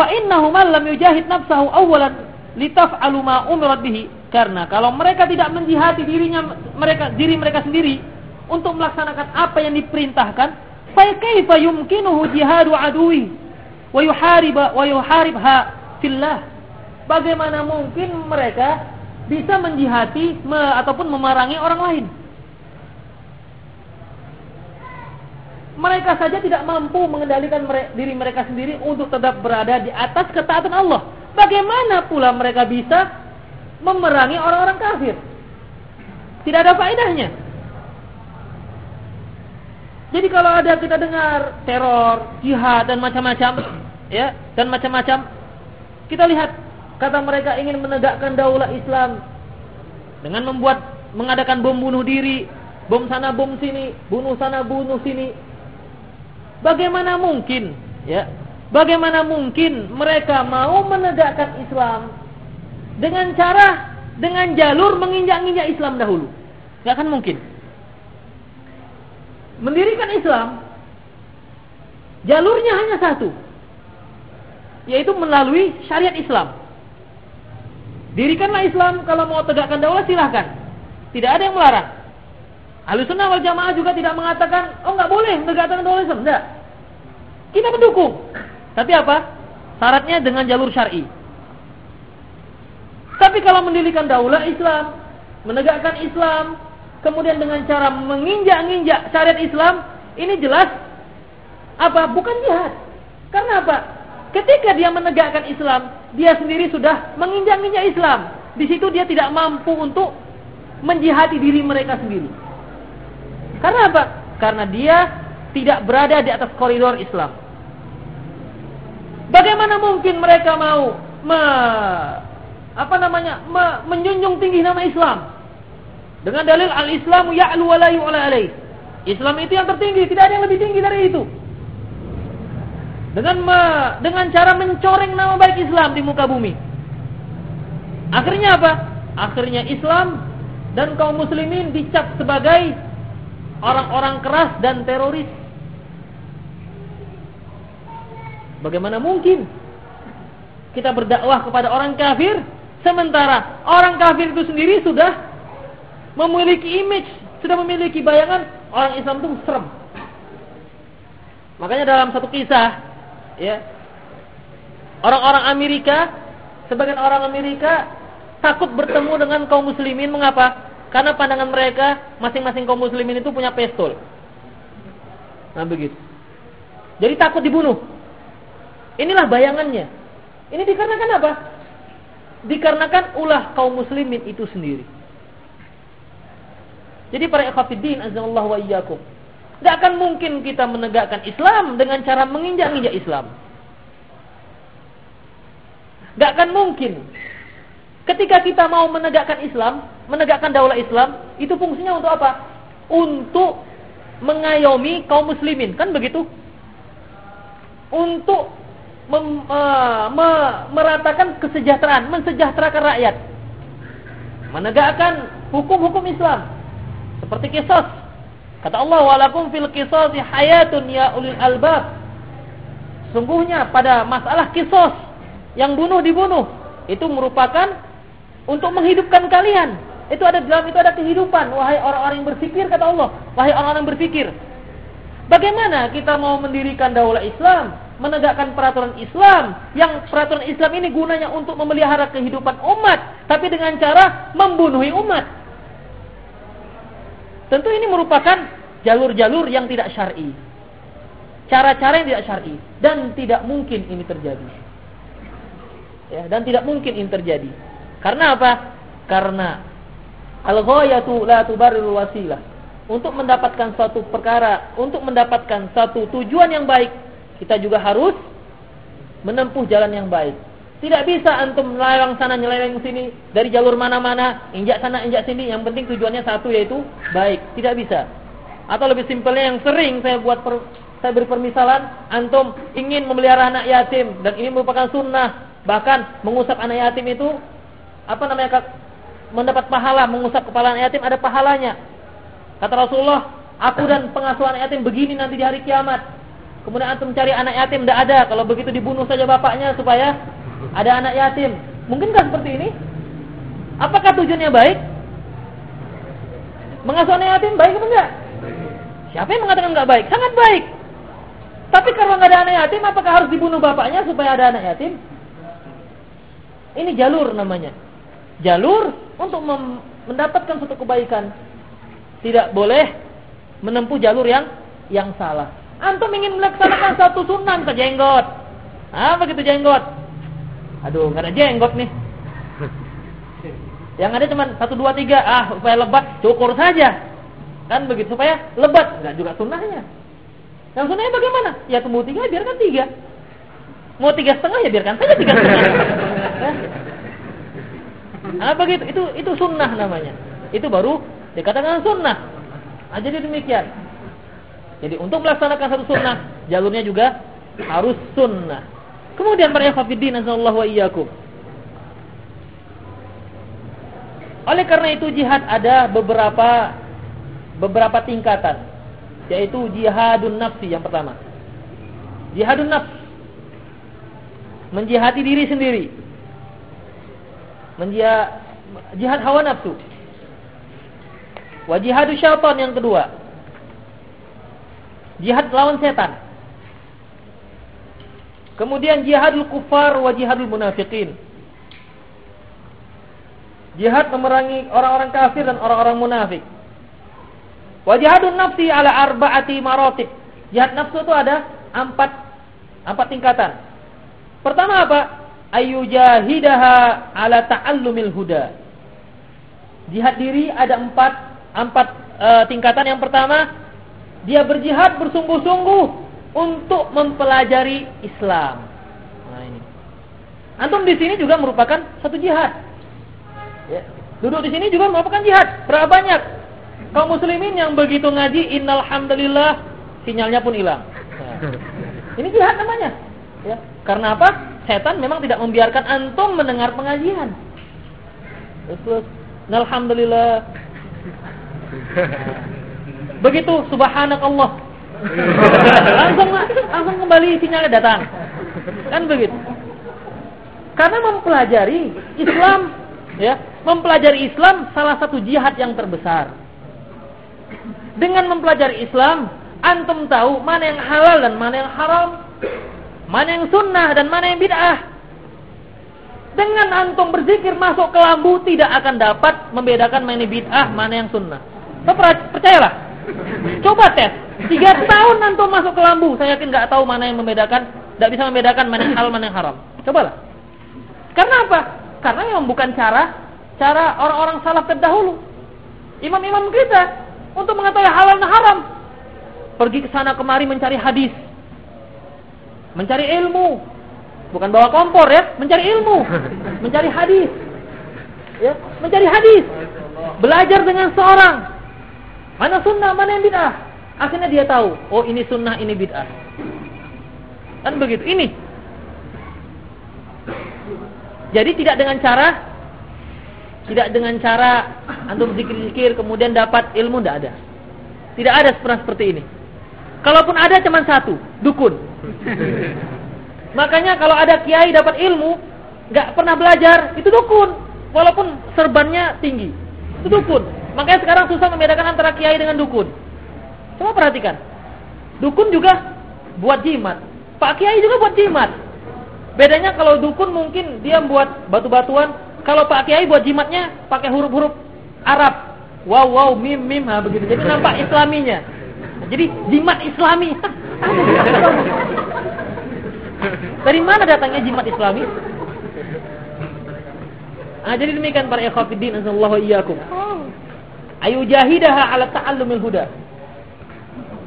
fa innahu man lam yujahid nafsahu awwalan litaf'alu ma umirat bihi karena kalau mereka tidak menjihati dirinya mereka diri mereka sendiri untuk melaksanakan apa yang diperintahkan fa kaifa yumkinuhu jihadu adui wa yuharib wa yuharibha fillah bagaimana mungkin mereka bisa menjihati me, ataupun memerangi orang lain mereka saja tidak mampu mengendalikan diri mereka sendiri untuk tetap berada di atas ketaatan Allah Bagaimana pula mereka bisa memerangi orang-orang kafir? Tidak ada faedahnya. Jadi kalau ada kita dengar teror, jihad dan macam-macam, ya, dan macam-macam, kita lihat kata mereka ingin menegakkan daulah Islam dengan membuat mengadakan bom bunuh diri, bom sana bom sini, bunuh sana bunuh sini. Bagaimana mungkin, ya, Bagaimana mungkin mereka mau menegakkan Islam dengan cara dengan jalur menginjak-injak Islam dahulu? Gak akan mungkin. Mendirikan Islam jalurnya hanya satu, yaitu melalui syariat Islam. Dirikanlah Islam kalau mau tegakkan daulah silahkan. Tidak ada yang melarang. Ahlussunnah wal Jamaah juga tidak mengatakan, oh nggak boleh menegakkan daulah Islam. Tidak. Kita mendukung. Tapi apa? Syaratnya dengan jalur syar'i. Tapi kalau mendirikan daulah Islam, menegakkan Islam, kemudian dengan cara menginjak-injak syariat Islam, ini jelas apa? Bukan jihad. Karena apa? Ketika dia menegakkan Islam, dia sendiri sudah menginjak-injak Islam. Di situ dia tidak mampu untuk menjihati diri mereka sendiri. Karena apa? Karena dia tidak berada di atas koridor Islam. Bagaimana mungkin mereka mau me, apa namanya me, menjunjung tinggi nama Islam dengan dalil al-Islamu ya'lu wa la yu'la alaih. Islam itu yang tertinggi, tidak ada yang lebih tinggi dari itu. Dengan me, dengan cara mencoreng nama baik Islam di muka bumi. Akhirnya apa? Akhirnya Islam dan kaum muslimin dicap sebagai orang-orang keras dan teroris. Bagaimana mungkin kita berdakwah kepada orang kafir sementara orang kafir itu sendiri sudah memiliki image, sudah memiliki bayangan orang Islam itu serem. Makanya dalam satu kisah ya orang-orang Amerika sebagian orang Amerika takut bertemu dengan kaum muslimin mengapa? Karena pandangan mereka masing-masing kaum muslimin itu punya pistol. Nah begitu. Jadi takut dibunuh. Inilah bayangannya. Ini dikarenakan apa? Dikarenakan ulah kaum muslimin itu sendiri. Jadi para ikhwatiddin azza wa iyyakum. Tidak akan mungkin kita menegakkan Islam dengan cara menginjak-injak Islam. Tidak akan mungkin. Ketika kita mau menegakkan Islam, menegakkan daulah Islam, itu fungsinya untuk apa? Untuk mengayomi kaum muslimin, kan begitu? Untuk mem, uh, me, meratakan kesejahteraan, mensejahterakan rakyat. Menegakkan hukum-hukum Islam. Seperti kisos. Kata Allah, "Walakum fil qisasi hayatun ya ulil albab." Sungguhnya pada masalah kisos yang bunuh dibunuh itu merupakan untuk menghidupkan kalian. Itu ada dalam itu ada kehidupan wahai orang-orang yang berpikir kata Allah, wahai orang-orang yang berpikir. Bagaimana kita mau mendirikan daulah Islam, menegakkan peraturan Islam yang peraturan Islam ini gunanya untuk memelihara kehidupan umat, tapi dengan cara membunuh umat. Tentu ini merupakan jalur-jalur yang tidak syar'i. Cara-cara yang tidak syar'i dan tidak mungkin ini terjadi. Ya, dan tidak mungkin ini terjadi. Karena apa? Karena al-ghayatu la tubarriru wasilah. Untuk mendapatkan suatu perkara, untuk mendapatkan satu tujuan yang baik, kita juga harus menempuh jalan yang baik. Tidak bisa antum melewang sana nyeleweng sini dari jalur mana-mana, injak sana injak sini. Yang penting tujuannya satu yaitu baik. Tidak bisa. Atau lebih simpelnya yang sering saya buat per, saya beri permisalan, antum ingin memelihara anak yatim dan ini merupakan sunnah. Bahkan mengusap anak yatim itu apa namanya mendapat pahala mengusap kepala anak yatim ada pahalanya. Kata Rasulullah, aku dan pengasuh anak yatim begini nanti di hari kiamat. Kemudian antum cari anak yatim tidak ada. Kalau begitu dibunuh saja bapaknya supaya ada anak yatim. Mungkinkah seperti ini? Apakah tujuannya baik? Mengasuh anak yatim baik atau enggak? Siapa yang mengatakan enggak baik? Sangat baik. Tapi kalau nggak ada anak yatim, apakah harus dibunuh bapaknya supaya ada anak yatim? Ini jalur namanya. Jalur untuk mendapatkan suatu kebaikan. Tidak boleh menempuh jalur yang yang salah. Antum ingin melaksanakan satu sunnah ke jenggot. Apa gitu jenggot? Aduh, nggak ada jenggot nih. Yang ada cuma satu dua tiga, ah supaya lebat cukur saja. Kan begitu supaya lebat, nggak juga sunnahnya. Yang sunnahnya bagaimana? Ya tumbuh tiga, biarkan tiga. Mau tiga setengah ya biarkan saja tiga setengah. Nah, begitu, itu itu sunnah namanya. Itu baru dikatakan sunnah. Nah, jadi demikian. Jadi untuk melaksanakan satu sunnah, jalurnya juga harus sunnah. Kemudian para ikhwatiddin azallahu wa iyyakum. Oleh karena itu jihad ada beberapa beberapa tingkatan, yaitu jihadun nafsi yang pertama. Jihadun nafs menjihati diri sendiri. Menjihad jihad hawa nafsu. Wa jihadu syaitan yang kedua. Jihad lawan setan. Kemudian jihadul kufar wa jihadul munafiqin. Jihad memerangi orang-orang kafir dan orang-orang munafik. Wa jihadun nafsi ala arba'ati maratib. Jihad nafsu itu ada empat empat tingkatan. Pertama apa? Ayyujahidaha ala ta'allumil huda. Jihad diri ada empat empat e, tingkatan. Yang pertama, dia berjihad bersungguh-sungguh untuk mempelajari Islam. Nah ini. Antum di sini juga merupakan satu jihad. Ya. Duduk di sini juga merupakan jihad. Berapa banyak kaum muslimin yang begitu ngaji innal hamdalillah sinyalnya pun hilang. Nah. Ini jihad namanya. Ya. Karena apa? Setan memang tidak membiarkan antum mendengar pengajian. Terus, alhamdulillah. Begitu subhanakallah. langsung langsung kembali sinyalnya datang. Kan begitu. Karena mempelajari Islam ya, mempelajari Islam salah satu jihad yang terbesar. Dengan mempelajari Islam, antum tahu mana yang halal dan mana yang haram, mana yang sunnah dan mana yang bid'ah. Dengan antum berzikir masuk ke lambu tidak akan dapat membedakan mana yang bid'ah, mana yang sunnah. Percayalah, Coba tes. Tiga tahun nanti masuk ke lambu, saya yakin nggak tahu mana yang membedakan, nggak bisa membedakan mana yang halal mana yang haram. Cobalah. Karena apa? Karena memang bukan cara cara orang-orang salaf terdahulu. Imam-imam kita untuk mengetahui halal dan haram. Pergi ke sana kemari mencari hadis, mencari ilmu, bukan bawa kompor ya, mencari ilmu, mencari hadis, ya, mencari hadis, belajar dengan seorang Mana sunnah, mana yang bid'ah. Akhirnya dia tahu, oh ini sunnah, ini bid'ah. Kan begitu. Ini. Jadi tidak dengan cara Tidak dengan cara antum zikir-zikir kemudian dapat ilmu tidak ada. Tidak ada pernah seperti ini. Kalaupun ada cuma satu, dukun. Makanya kalau ada kiai dapat ilmu, nggak pernah belajar, itu dukun. Walaupun serbannya tinggi, itu dukun. Makanya sekarang susah membedakan antara kiai dengan dukun. Coba perhatikan. Dukun juga buat jimat. Pak kiai juga buat jimat. Bedanya kalau dukun mungkin dia buat batu-batuan. Kalau Pak kiai buat jimatnya pakai huruf-huruf Arab. Wow wow mim mim ha begitu. Jadi nampak islaminya. Jadi jimat islami. Dari mana datangnya jimat islami? Ah, jadi demikian para ikhwatiddin azallahu iyyakum. Ayu jahidaha ala ta'allumil huda.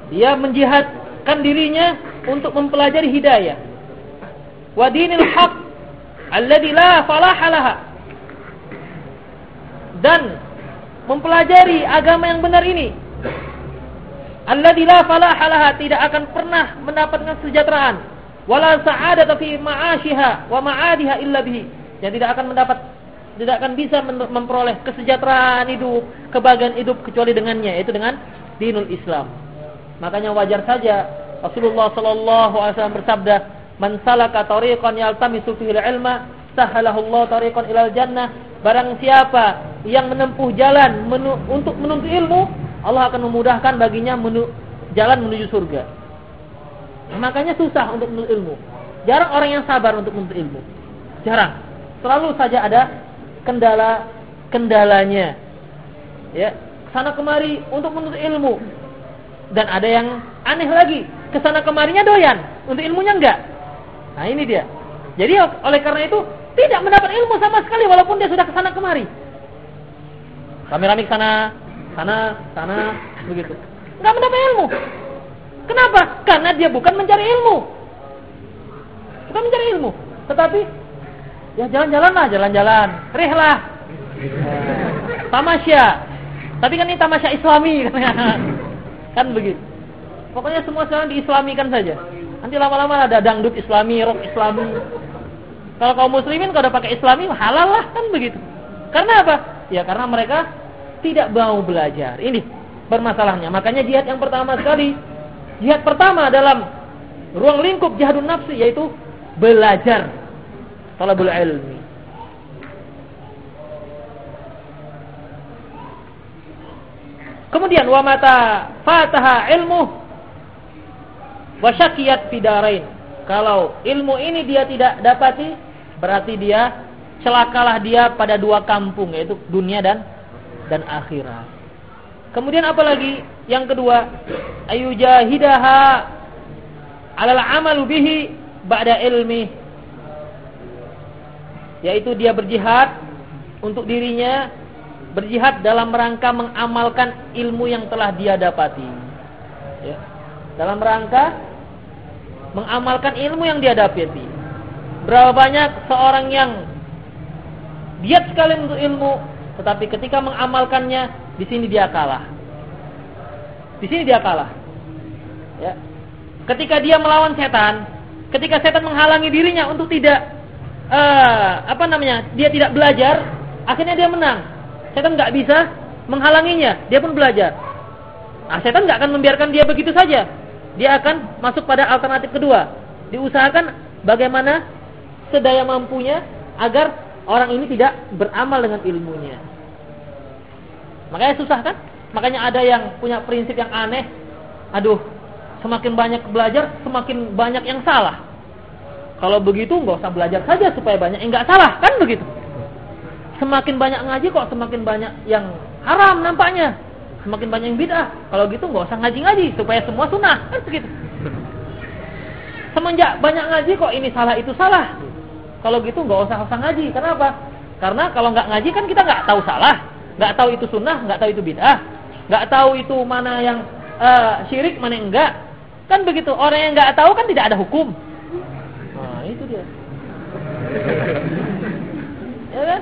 Dia menjihadkan dirinya untuk mempelajari hidayah. Wa dinil haq alladhi la falaha laha. Dan mempelajari agama yang benar ini. Alladhi la falaha laha tidak akan pernah mendapatkan kesejahteraan. Wala sa'adata fi ma'ashiha wa ma'adiha illa bihi. Yang tidak akan mendapat tidak akan bisa memperoleh kesejahteraan hidup, kebahagiaan hidup kecuali dengannya, yaitu dengan dinul Islam. Makanya wajar saja Rasulullah sallallahu alaihi wasallam bersabda, "Man salaka tariqan yaltamisu fihi ilma, sahalahu Allah tariqan ilal jannah." Barang siapa yang menempuh jalan menu, untuk menuntut ilmu, Allah akan memudahkan baginya menu, jalan menuju surga. Makanya susah untuk menuntut ilmu. Jarang orang yang sabar untuk menuntut ilmu. Jarang. Selalu saja ada kendala kendalanya. Ya, sana kemari untuk menuntut ilmu. Dan ada yang aneh lagi, ke sana kemarinya doyan, untuk ilmunya enggak. Nah, ini dia. Jadi oleh karena itu tidak mendapat ilmu sama sekali walaupun dia sudah ke sana kemari. Kami-kami sana, sana, sana, begitu. Enggak mendapat ilmu. Kenapa? Karena dia bukan mencari ilmu. Bukan mencari ilmu, tetapi Ya jalan-jalan lah, jalan-jalan. Rihlah. Tamasya. Tapi kan ini tamasya islami kan, begitu. Pokoknya semua sekarang diislamikan saja. Nanti lama-lama ada dangdut islami, rock islami. Kalau kaum muslimin kalau pakai islami halal lah kan begitu. Karena apa? Ya karena mereka tidak mau belajar. Ini permasalahannya. Makanya jihad yang pertama sekali, jihad pertama dalam ruang lingkup jihadun nafsi yaitu belajar talabul ilmi. Kemudian wa mata fataha ilmu wa syakiyat fidarain. Kalau ilmu ini dia tidak dapati, berarti dia celakalah dia pada dua kampung yaitu dunia dan dan akhirat. Kemudian apalagi yang kedua, ayu jahidaha alal amalu bihi ba'da ilmi yaitu dia berjihad untuk dirinya berjihad dalam rangka mengamalkan ilmu yang telah dia dapati. Ya. dalam rangka mengamalkan ilmu yang dia dapati. Berapa banyak seorang yang giat sekali untuk ilmu tetapi ketika mengamalkannya di sini dia kalah. Di sini dia kalah. Ya. Ketika dia melawan setan ketika setan menghalangi dirinya untuk tidak uh, apa namanya? Dia tidak belajar akhirnya dia menang. Setan nggak bisa menghalanginya dia pun belajar. Nah setan nggak akan membiarkan dia begitu saja. Dia akan masuk pada alternatif kedua. Diusahakan bagaimana sedaya mampunya agar orang ini tidak beramal dengan ilmunya. Makanya susah kan? Makanya ada yang punya prinsip yang aneh. Aduh semakin banyak belajar semakin banyak yang salah kalau begitu nggak usah belajar saja supaya banyak yang nggak salah, kan begitu. Semakin banyak ngaji kok semakin banyak yang haram nampaknya. Semakin banyak yang bid'ah. Kalau gitu nggak usah ngaji-ngaji supaya semua sunnah, kan begitu. Semenjak banyak ngaji kok ini salah itu salah. Kalau gitu nggak usah usah ngaji. Kenapa? Karena kalau nggak ngaji kan kita nggak tahu salah, nggak tahu itu sunnah, nggak tahu itu bid'ah, nggak tahu itu mana yang uh, syirik, mana yang enggak. Kan begitu. Orang yang nggak tahu kan tidak ada hukum itu dia. ya kan?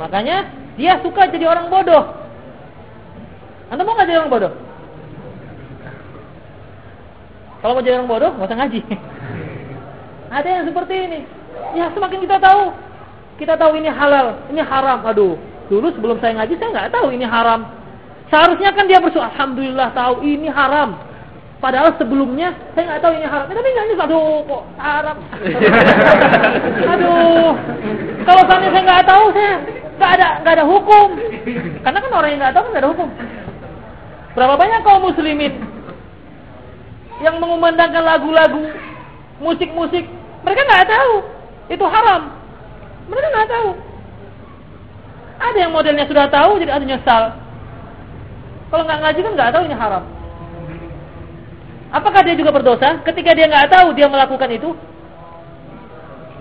Makanya dia suka jadi orang bodoh. Anda mau nggak jadi orang bodoh? Kalau mau jadi orang bodoh, nggak usah ngaji. Ada yang seperti ini. Ya semakin kita tahu, kita tahu ini halal, ini haram. Aduh, Dulu sebelum saya ngaji saya nggak tahu ini haram. Seharusnya kan dia bersyukur, alhamdulillah tahu ini haram. Padahal sebelumnya saya nggak tahu ini haram. Ya, tapi nggak nyesal, aduh kok haram. aduh, kalau saya saya nggak tahu saya nggak ada nggak ada hukum. Karena kan orang yang nggak tahu kan nggak ada hukum. Berapa banyak kaum muslimin yang mengumandangkan lagu-lagu, musik-musik, mereka nggak tahu itu haram. Mereka nggak tahu. Ada yang modelnya sudah tahu jadi ada nyesal. Kalau nggak ngaji kan nggak tahu ini haram. Apakah dia juga berdosa? Ketika dia nggak tahu dia melakukan itu,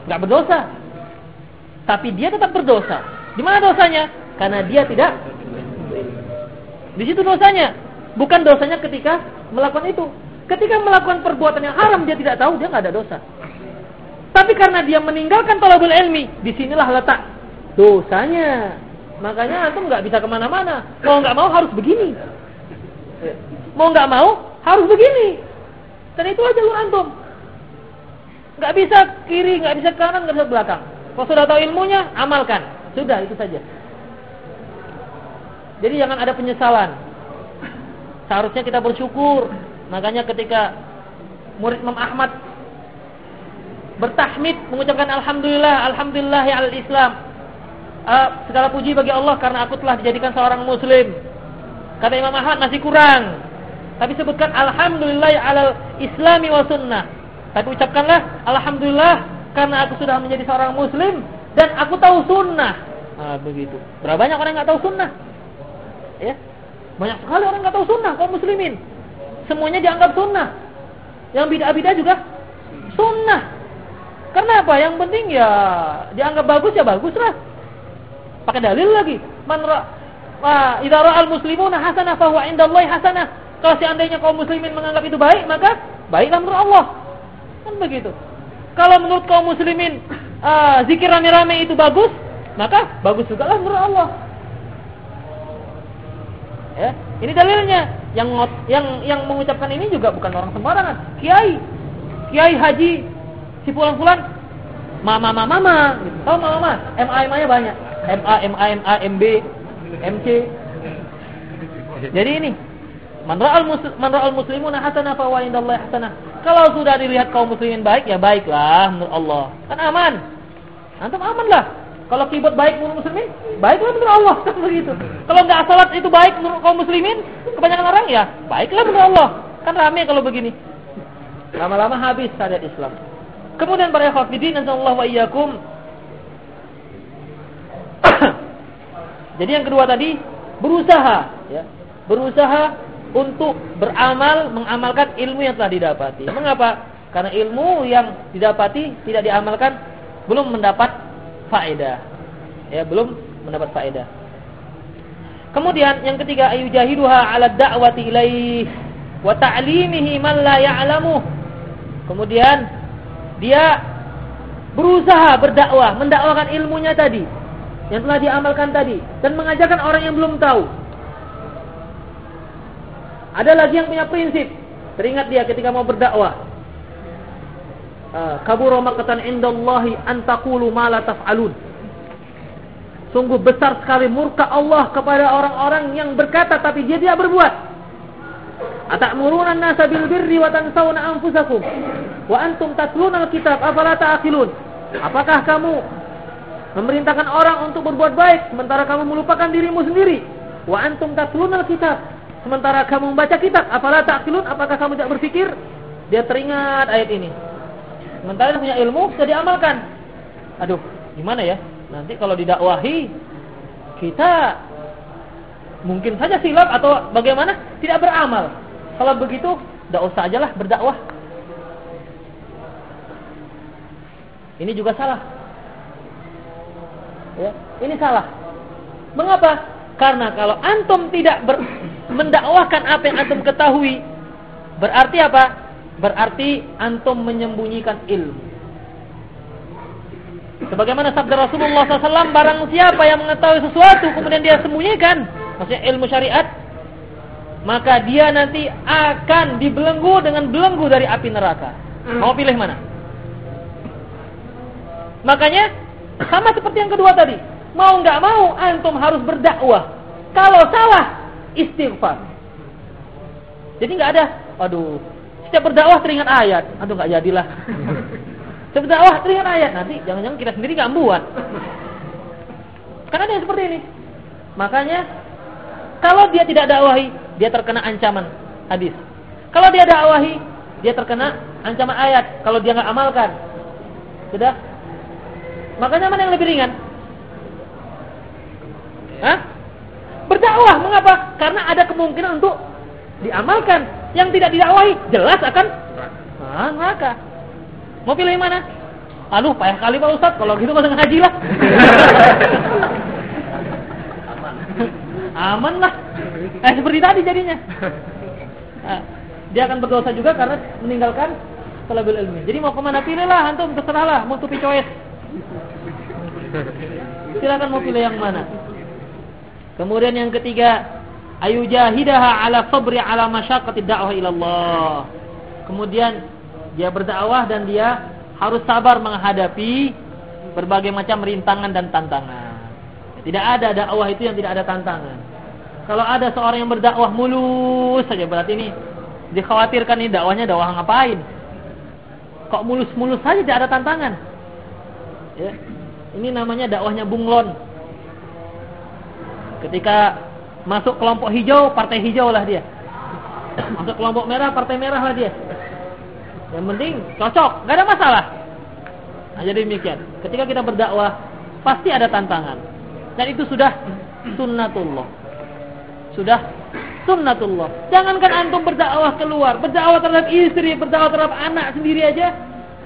nggak berdosa. Tapi dia tetap berdosa. Di mana dosanya? Karena dia tidak. Di situ dosanya. Bukan dosanya ketika melakukan itu. Ketika melakukan perbuatan yang haram dia tidak tahu dia nggak ada dosa. Tapi karena dia meninggalkan tolabul ilmi, di sinilah letak dosanya. Makanya antum nggak bisa ke mana-mana. Mau nggak mau harus begini. Mau nggak mau harus begini. Dan itu aja jalur antum. Nggak bisa kiri, nggak bisa kanan, nggak bisa belakang. Kalau sudah tahu ilmunya, amalkan. Sudah, itu saja. Jadi jangan ada penyesalan. Seharusnya kita bersyukur. Makanya ketika murid Imam Ahmad bertahmid mengucapkan alhamdulillah, alhamdulillah ya al-Islam. Uh, segala puji bagi Allah karena aku telah dijadikan seorang muslim. Kata Imam Ahmad masih kurang. Tapi sebutkan alhamdulillah alal islami wa sunnah. Tapi ucapkanlah alhamdulillah karena aku sudah menjadi seorang muslim dan aku tahu sunnah. Nah, begitu. Berapa banyak orang yang nggak tahu sunnah? Ya. Banyak sekali orang nggak tahu sunnah kaum muslimin. Semuanya dianggap sunnah. Yang bid'ah-bid'ah juga sunnah. Karena apa? Yang penting ya dianggap bagus ya bagus lah. Pakai dalil lagi. Man ra idza ra'al muslimuna hasanah fa huwa indallahi hasanah. Kalau seandainya kaum muslimin menganggap itu baik, maka baiklah menurut Allah. Kan begitu. Kalau menurut kaum muslimin uh, zikir rame-rame itu bagus, maka bagus juga lah menurut Allah. Ya, ini dalilnya. Yang yang yang mengucapkan ini juga bukan orang sembarangan. Kiai, Kiai Haji si pulang-pulang mama mama mama gitu. Tahu mama mama? MA MA nya banyak. MA MA MA MB MC. Jadi ini Man ra'al muslimuna hasanah fa wa hasanah. Kalau sudah dilihat kaum muslimin baik ya baiklah menurut Allah. Kan aman. Antum aman lah. Kalau kibot baik menurut muslimin, baiklah menurut Allah kan begitu. Kalau enggak salat itu baik menurut kaum muslimin, kebanyakan orang ya baiklah menurut Allah. Kan rame kalau begini. Lama-lama habis syariat Islam. Kemudian para ikhwatiddin nasallahu wa iyyakum. Jadi yang kedua tadi berusaha ya. Berusaha untuk beramal mengamalkan ilmu yang telah didapati. Mengapa? Karena ilmu yang didapati tidak diamalkan belum mendapat faedah. Ya, belum mendapat faedah. Kemudian yang ketiga ayu jahiduha 'ala da'wati ilaih wa ta'limihi man la ya'lamu. Kemudian dia berusaha berdakwah, mendakwakan ilmunya tadi yang telah diamalkan tadi dan mengajarkan orang yang belum tahu. Ada lagi yang punya prinsip. Teringat dia ketika mau berdakwah. Ah, kabur maqatan indallahi an taqulu ma la taf'alun. Sungguh besar sekali murka Allah kepada orang-orang yang berkata tapi dia tidak berbuat. Atamuruna an-nasa bil birri wa tansawna anfusakum wa antum tatluna al-kitab afala ta'qilun? Apakah kamu memerintahkan orang untuk berbuat baik sementara kamu melupakan dirimu sendiri? Wa antum tatluna al-kitab Sementara kamu membaca kitab, apalah ta'qilun? Apakah kamu tidak berpikir? Dia teringat ayat ini. Sementara dia punya ilmu, sudah diamalkan. Aduh, gimana ya? Nanti kalau didakwahi, kita mungkin saja silap atau bagaimana? Tidak beramal. Kalau begitu, tidak usah aja lah berdakwah. Ini juga salah. Ya, ini salah. Mengapa? Karena kalau antum tidak ber, mendakwahkan apa yang antum ketahui, berarti apa? Berarti antum menyembunyikan ilmu. Sebagaimana sabda Rasulullah SAW, barang siapa yang mengetahui sesuatu kemudian dia sembunyikan, maksudnya ilmu syariat, maka dia nanti akan dibelenggu dengan belenggu dari api neraka. Mau pilih mana? Makanya sama seperti yang kedua tadi. mau nggak mau antum harus berdakwah. Kalau salah, istighfar. Jadi nggak ada, aduh, setiap berdakwah teringat ayat. Aduh nggak jadilah. Setiap berdakwah teringat ayat. Nanti jangan-jangan kita sendiri nggak buat. Karena ada yang seperti ini. Makanya kalau dia tidak dakwahi, dia terkena ancaman hadis. Kalau dia dakwahi, dia terkena ancaman ayat kalau dia nggak amalkan. Sudah? Makanya mana yang lebih ringan? Hah? Berdakwah, mengapa? Karena ada kemungkinan untuk diamalkan. Yang tidak didakwahi jelas akan ah, neraka. Mau pilih yang mana? Aduh, payah kali Pak Ustaz, kalau gitu masa ngaji lah. Aman. Aman lah. Eh seperti tadi jadinya. Nah, dia akan berdosa juga karena meninggalkan talabul ilmi. Jadi mau ke mana pilihlah antum terserahlah, mau tupi choice. Silakan mau pilih yang mana. Kemudian yang ketiga, ayu jahidaha ala sabri ala masyaqqati da'wah ila Allah. Kemudian dia berdakwah dan dia harus sabar menghadapi berbagai macam rintangan dan tantangan. Tidak ada dakwah itu yang tidak ada tantangan. Kalau ada seorang yang berdakwah mulus saja berarti ini dikhawatirkan ini dakwahnya dakwah ngapain? Kok mulus-mulus saja tidak ada tantangan? Ya. Ini namanya dakwahnya bunglon. Ketika masuk kelompok hijau, partai hijau lah dia. Masuk kelompok merah, partai merah lah dia. Yang penting cocok, nggak ada masalah. Nah, jadi demikian. Ketika kita berdakwah, pasti ada tantangan. Dan itu sudah sunnatullah. Sudah sunnatullah. Jangankan antum berdakwah keluar, berdakwah terhadap istri, berdakwah terhadap anak sendiri aja,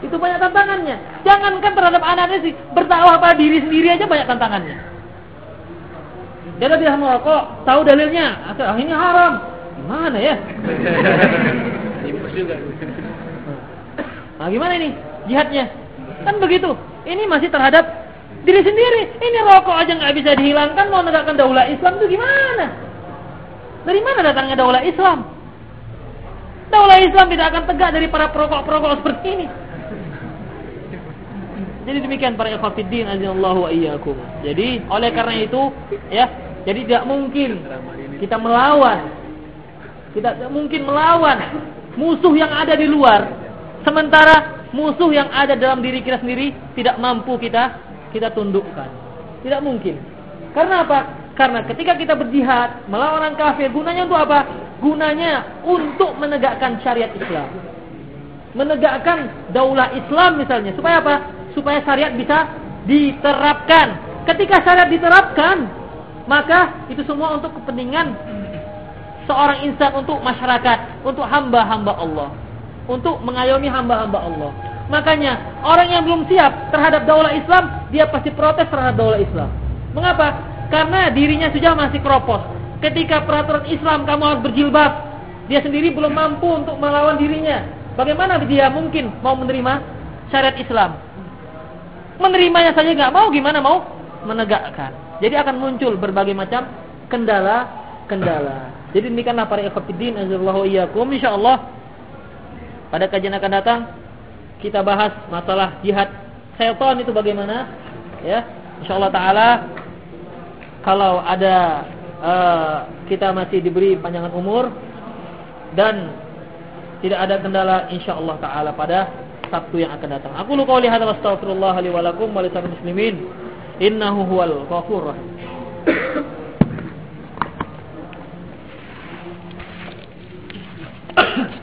itu banyak tantangannya. Jangankan terhadap anaknya sih, berdakwah pada diri sendiri aja banyak tantangannya. Dia tidak merokok, tahu dalilnya, ah, ini haram. Gimana ya? Nah, gimana ini jihadnya? Kan begitu. Ini masih terhadap diri sendiri. Ini rokok aja nggak bisa dihilangkan, mau menegakkan daulah Islam itu gimana? Dari mana datangnya daulah Islam? Daulah Islam tidak akan tegak dari para perokok-perokok seperti ini. Jadi demikian para ikhwatiddin azallahu wa iyyakum. Jadi oleh karena itu ya, jadi tidak mungkin kita melawan. Tidak mungkin melawan musuh yang ada di luar Sementara musuh yang ada dalam diri kita sendiri tidak mampu kita kita tundukkan. Tidak mungkin. Karena apa? Karena ketika kita berjihad melawan orang kafir, gunanya untuk apa? Gunanya untuk menegakkan syariat Islam. Menegakkan daulah Islam misalnya. Supaya apa? Supaya syariat bisa diterapkan. Ketika syariat diterapkan, maka itu semua untuk kepentingan seorang insan untuk masyarakat, untuk hamba-hamba Allah untuk mengayomi hamba-hamba Allah. Makanya orang yang belum siap terhadap daulah Islam, dia pasti protes terhadap daulah Islam. Mengapa? Karena dirinya sudah masih keropos. Ketika peraturan Islam kamu harus berjilbab, dia sendiri belum mampu untuk melawan dirinya. Bagaimana dia mungkin mau menerima syariat Islam? Menerimanya saja nggak mau, gimana mau menegakkan? Jadi akan muncul berbagai macam kendala-kendala. Jadi ini kan para ikhwatiddin azallahu iyyakum insyaallah pada kajian akan datang kita bahas masalah jihad setan itu bagaimana ya insyaallah taala kalau ada uh, kita masih diberi panjangan umur dan tidak ada kendala insyaallah taala pada Sabtu yang akan datang. Aku lu qouli hadza wastaghfirullah li wa lakum wa lisal muslimin innahu huwal ghafurur.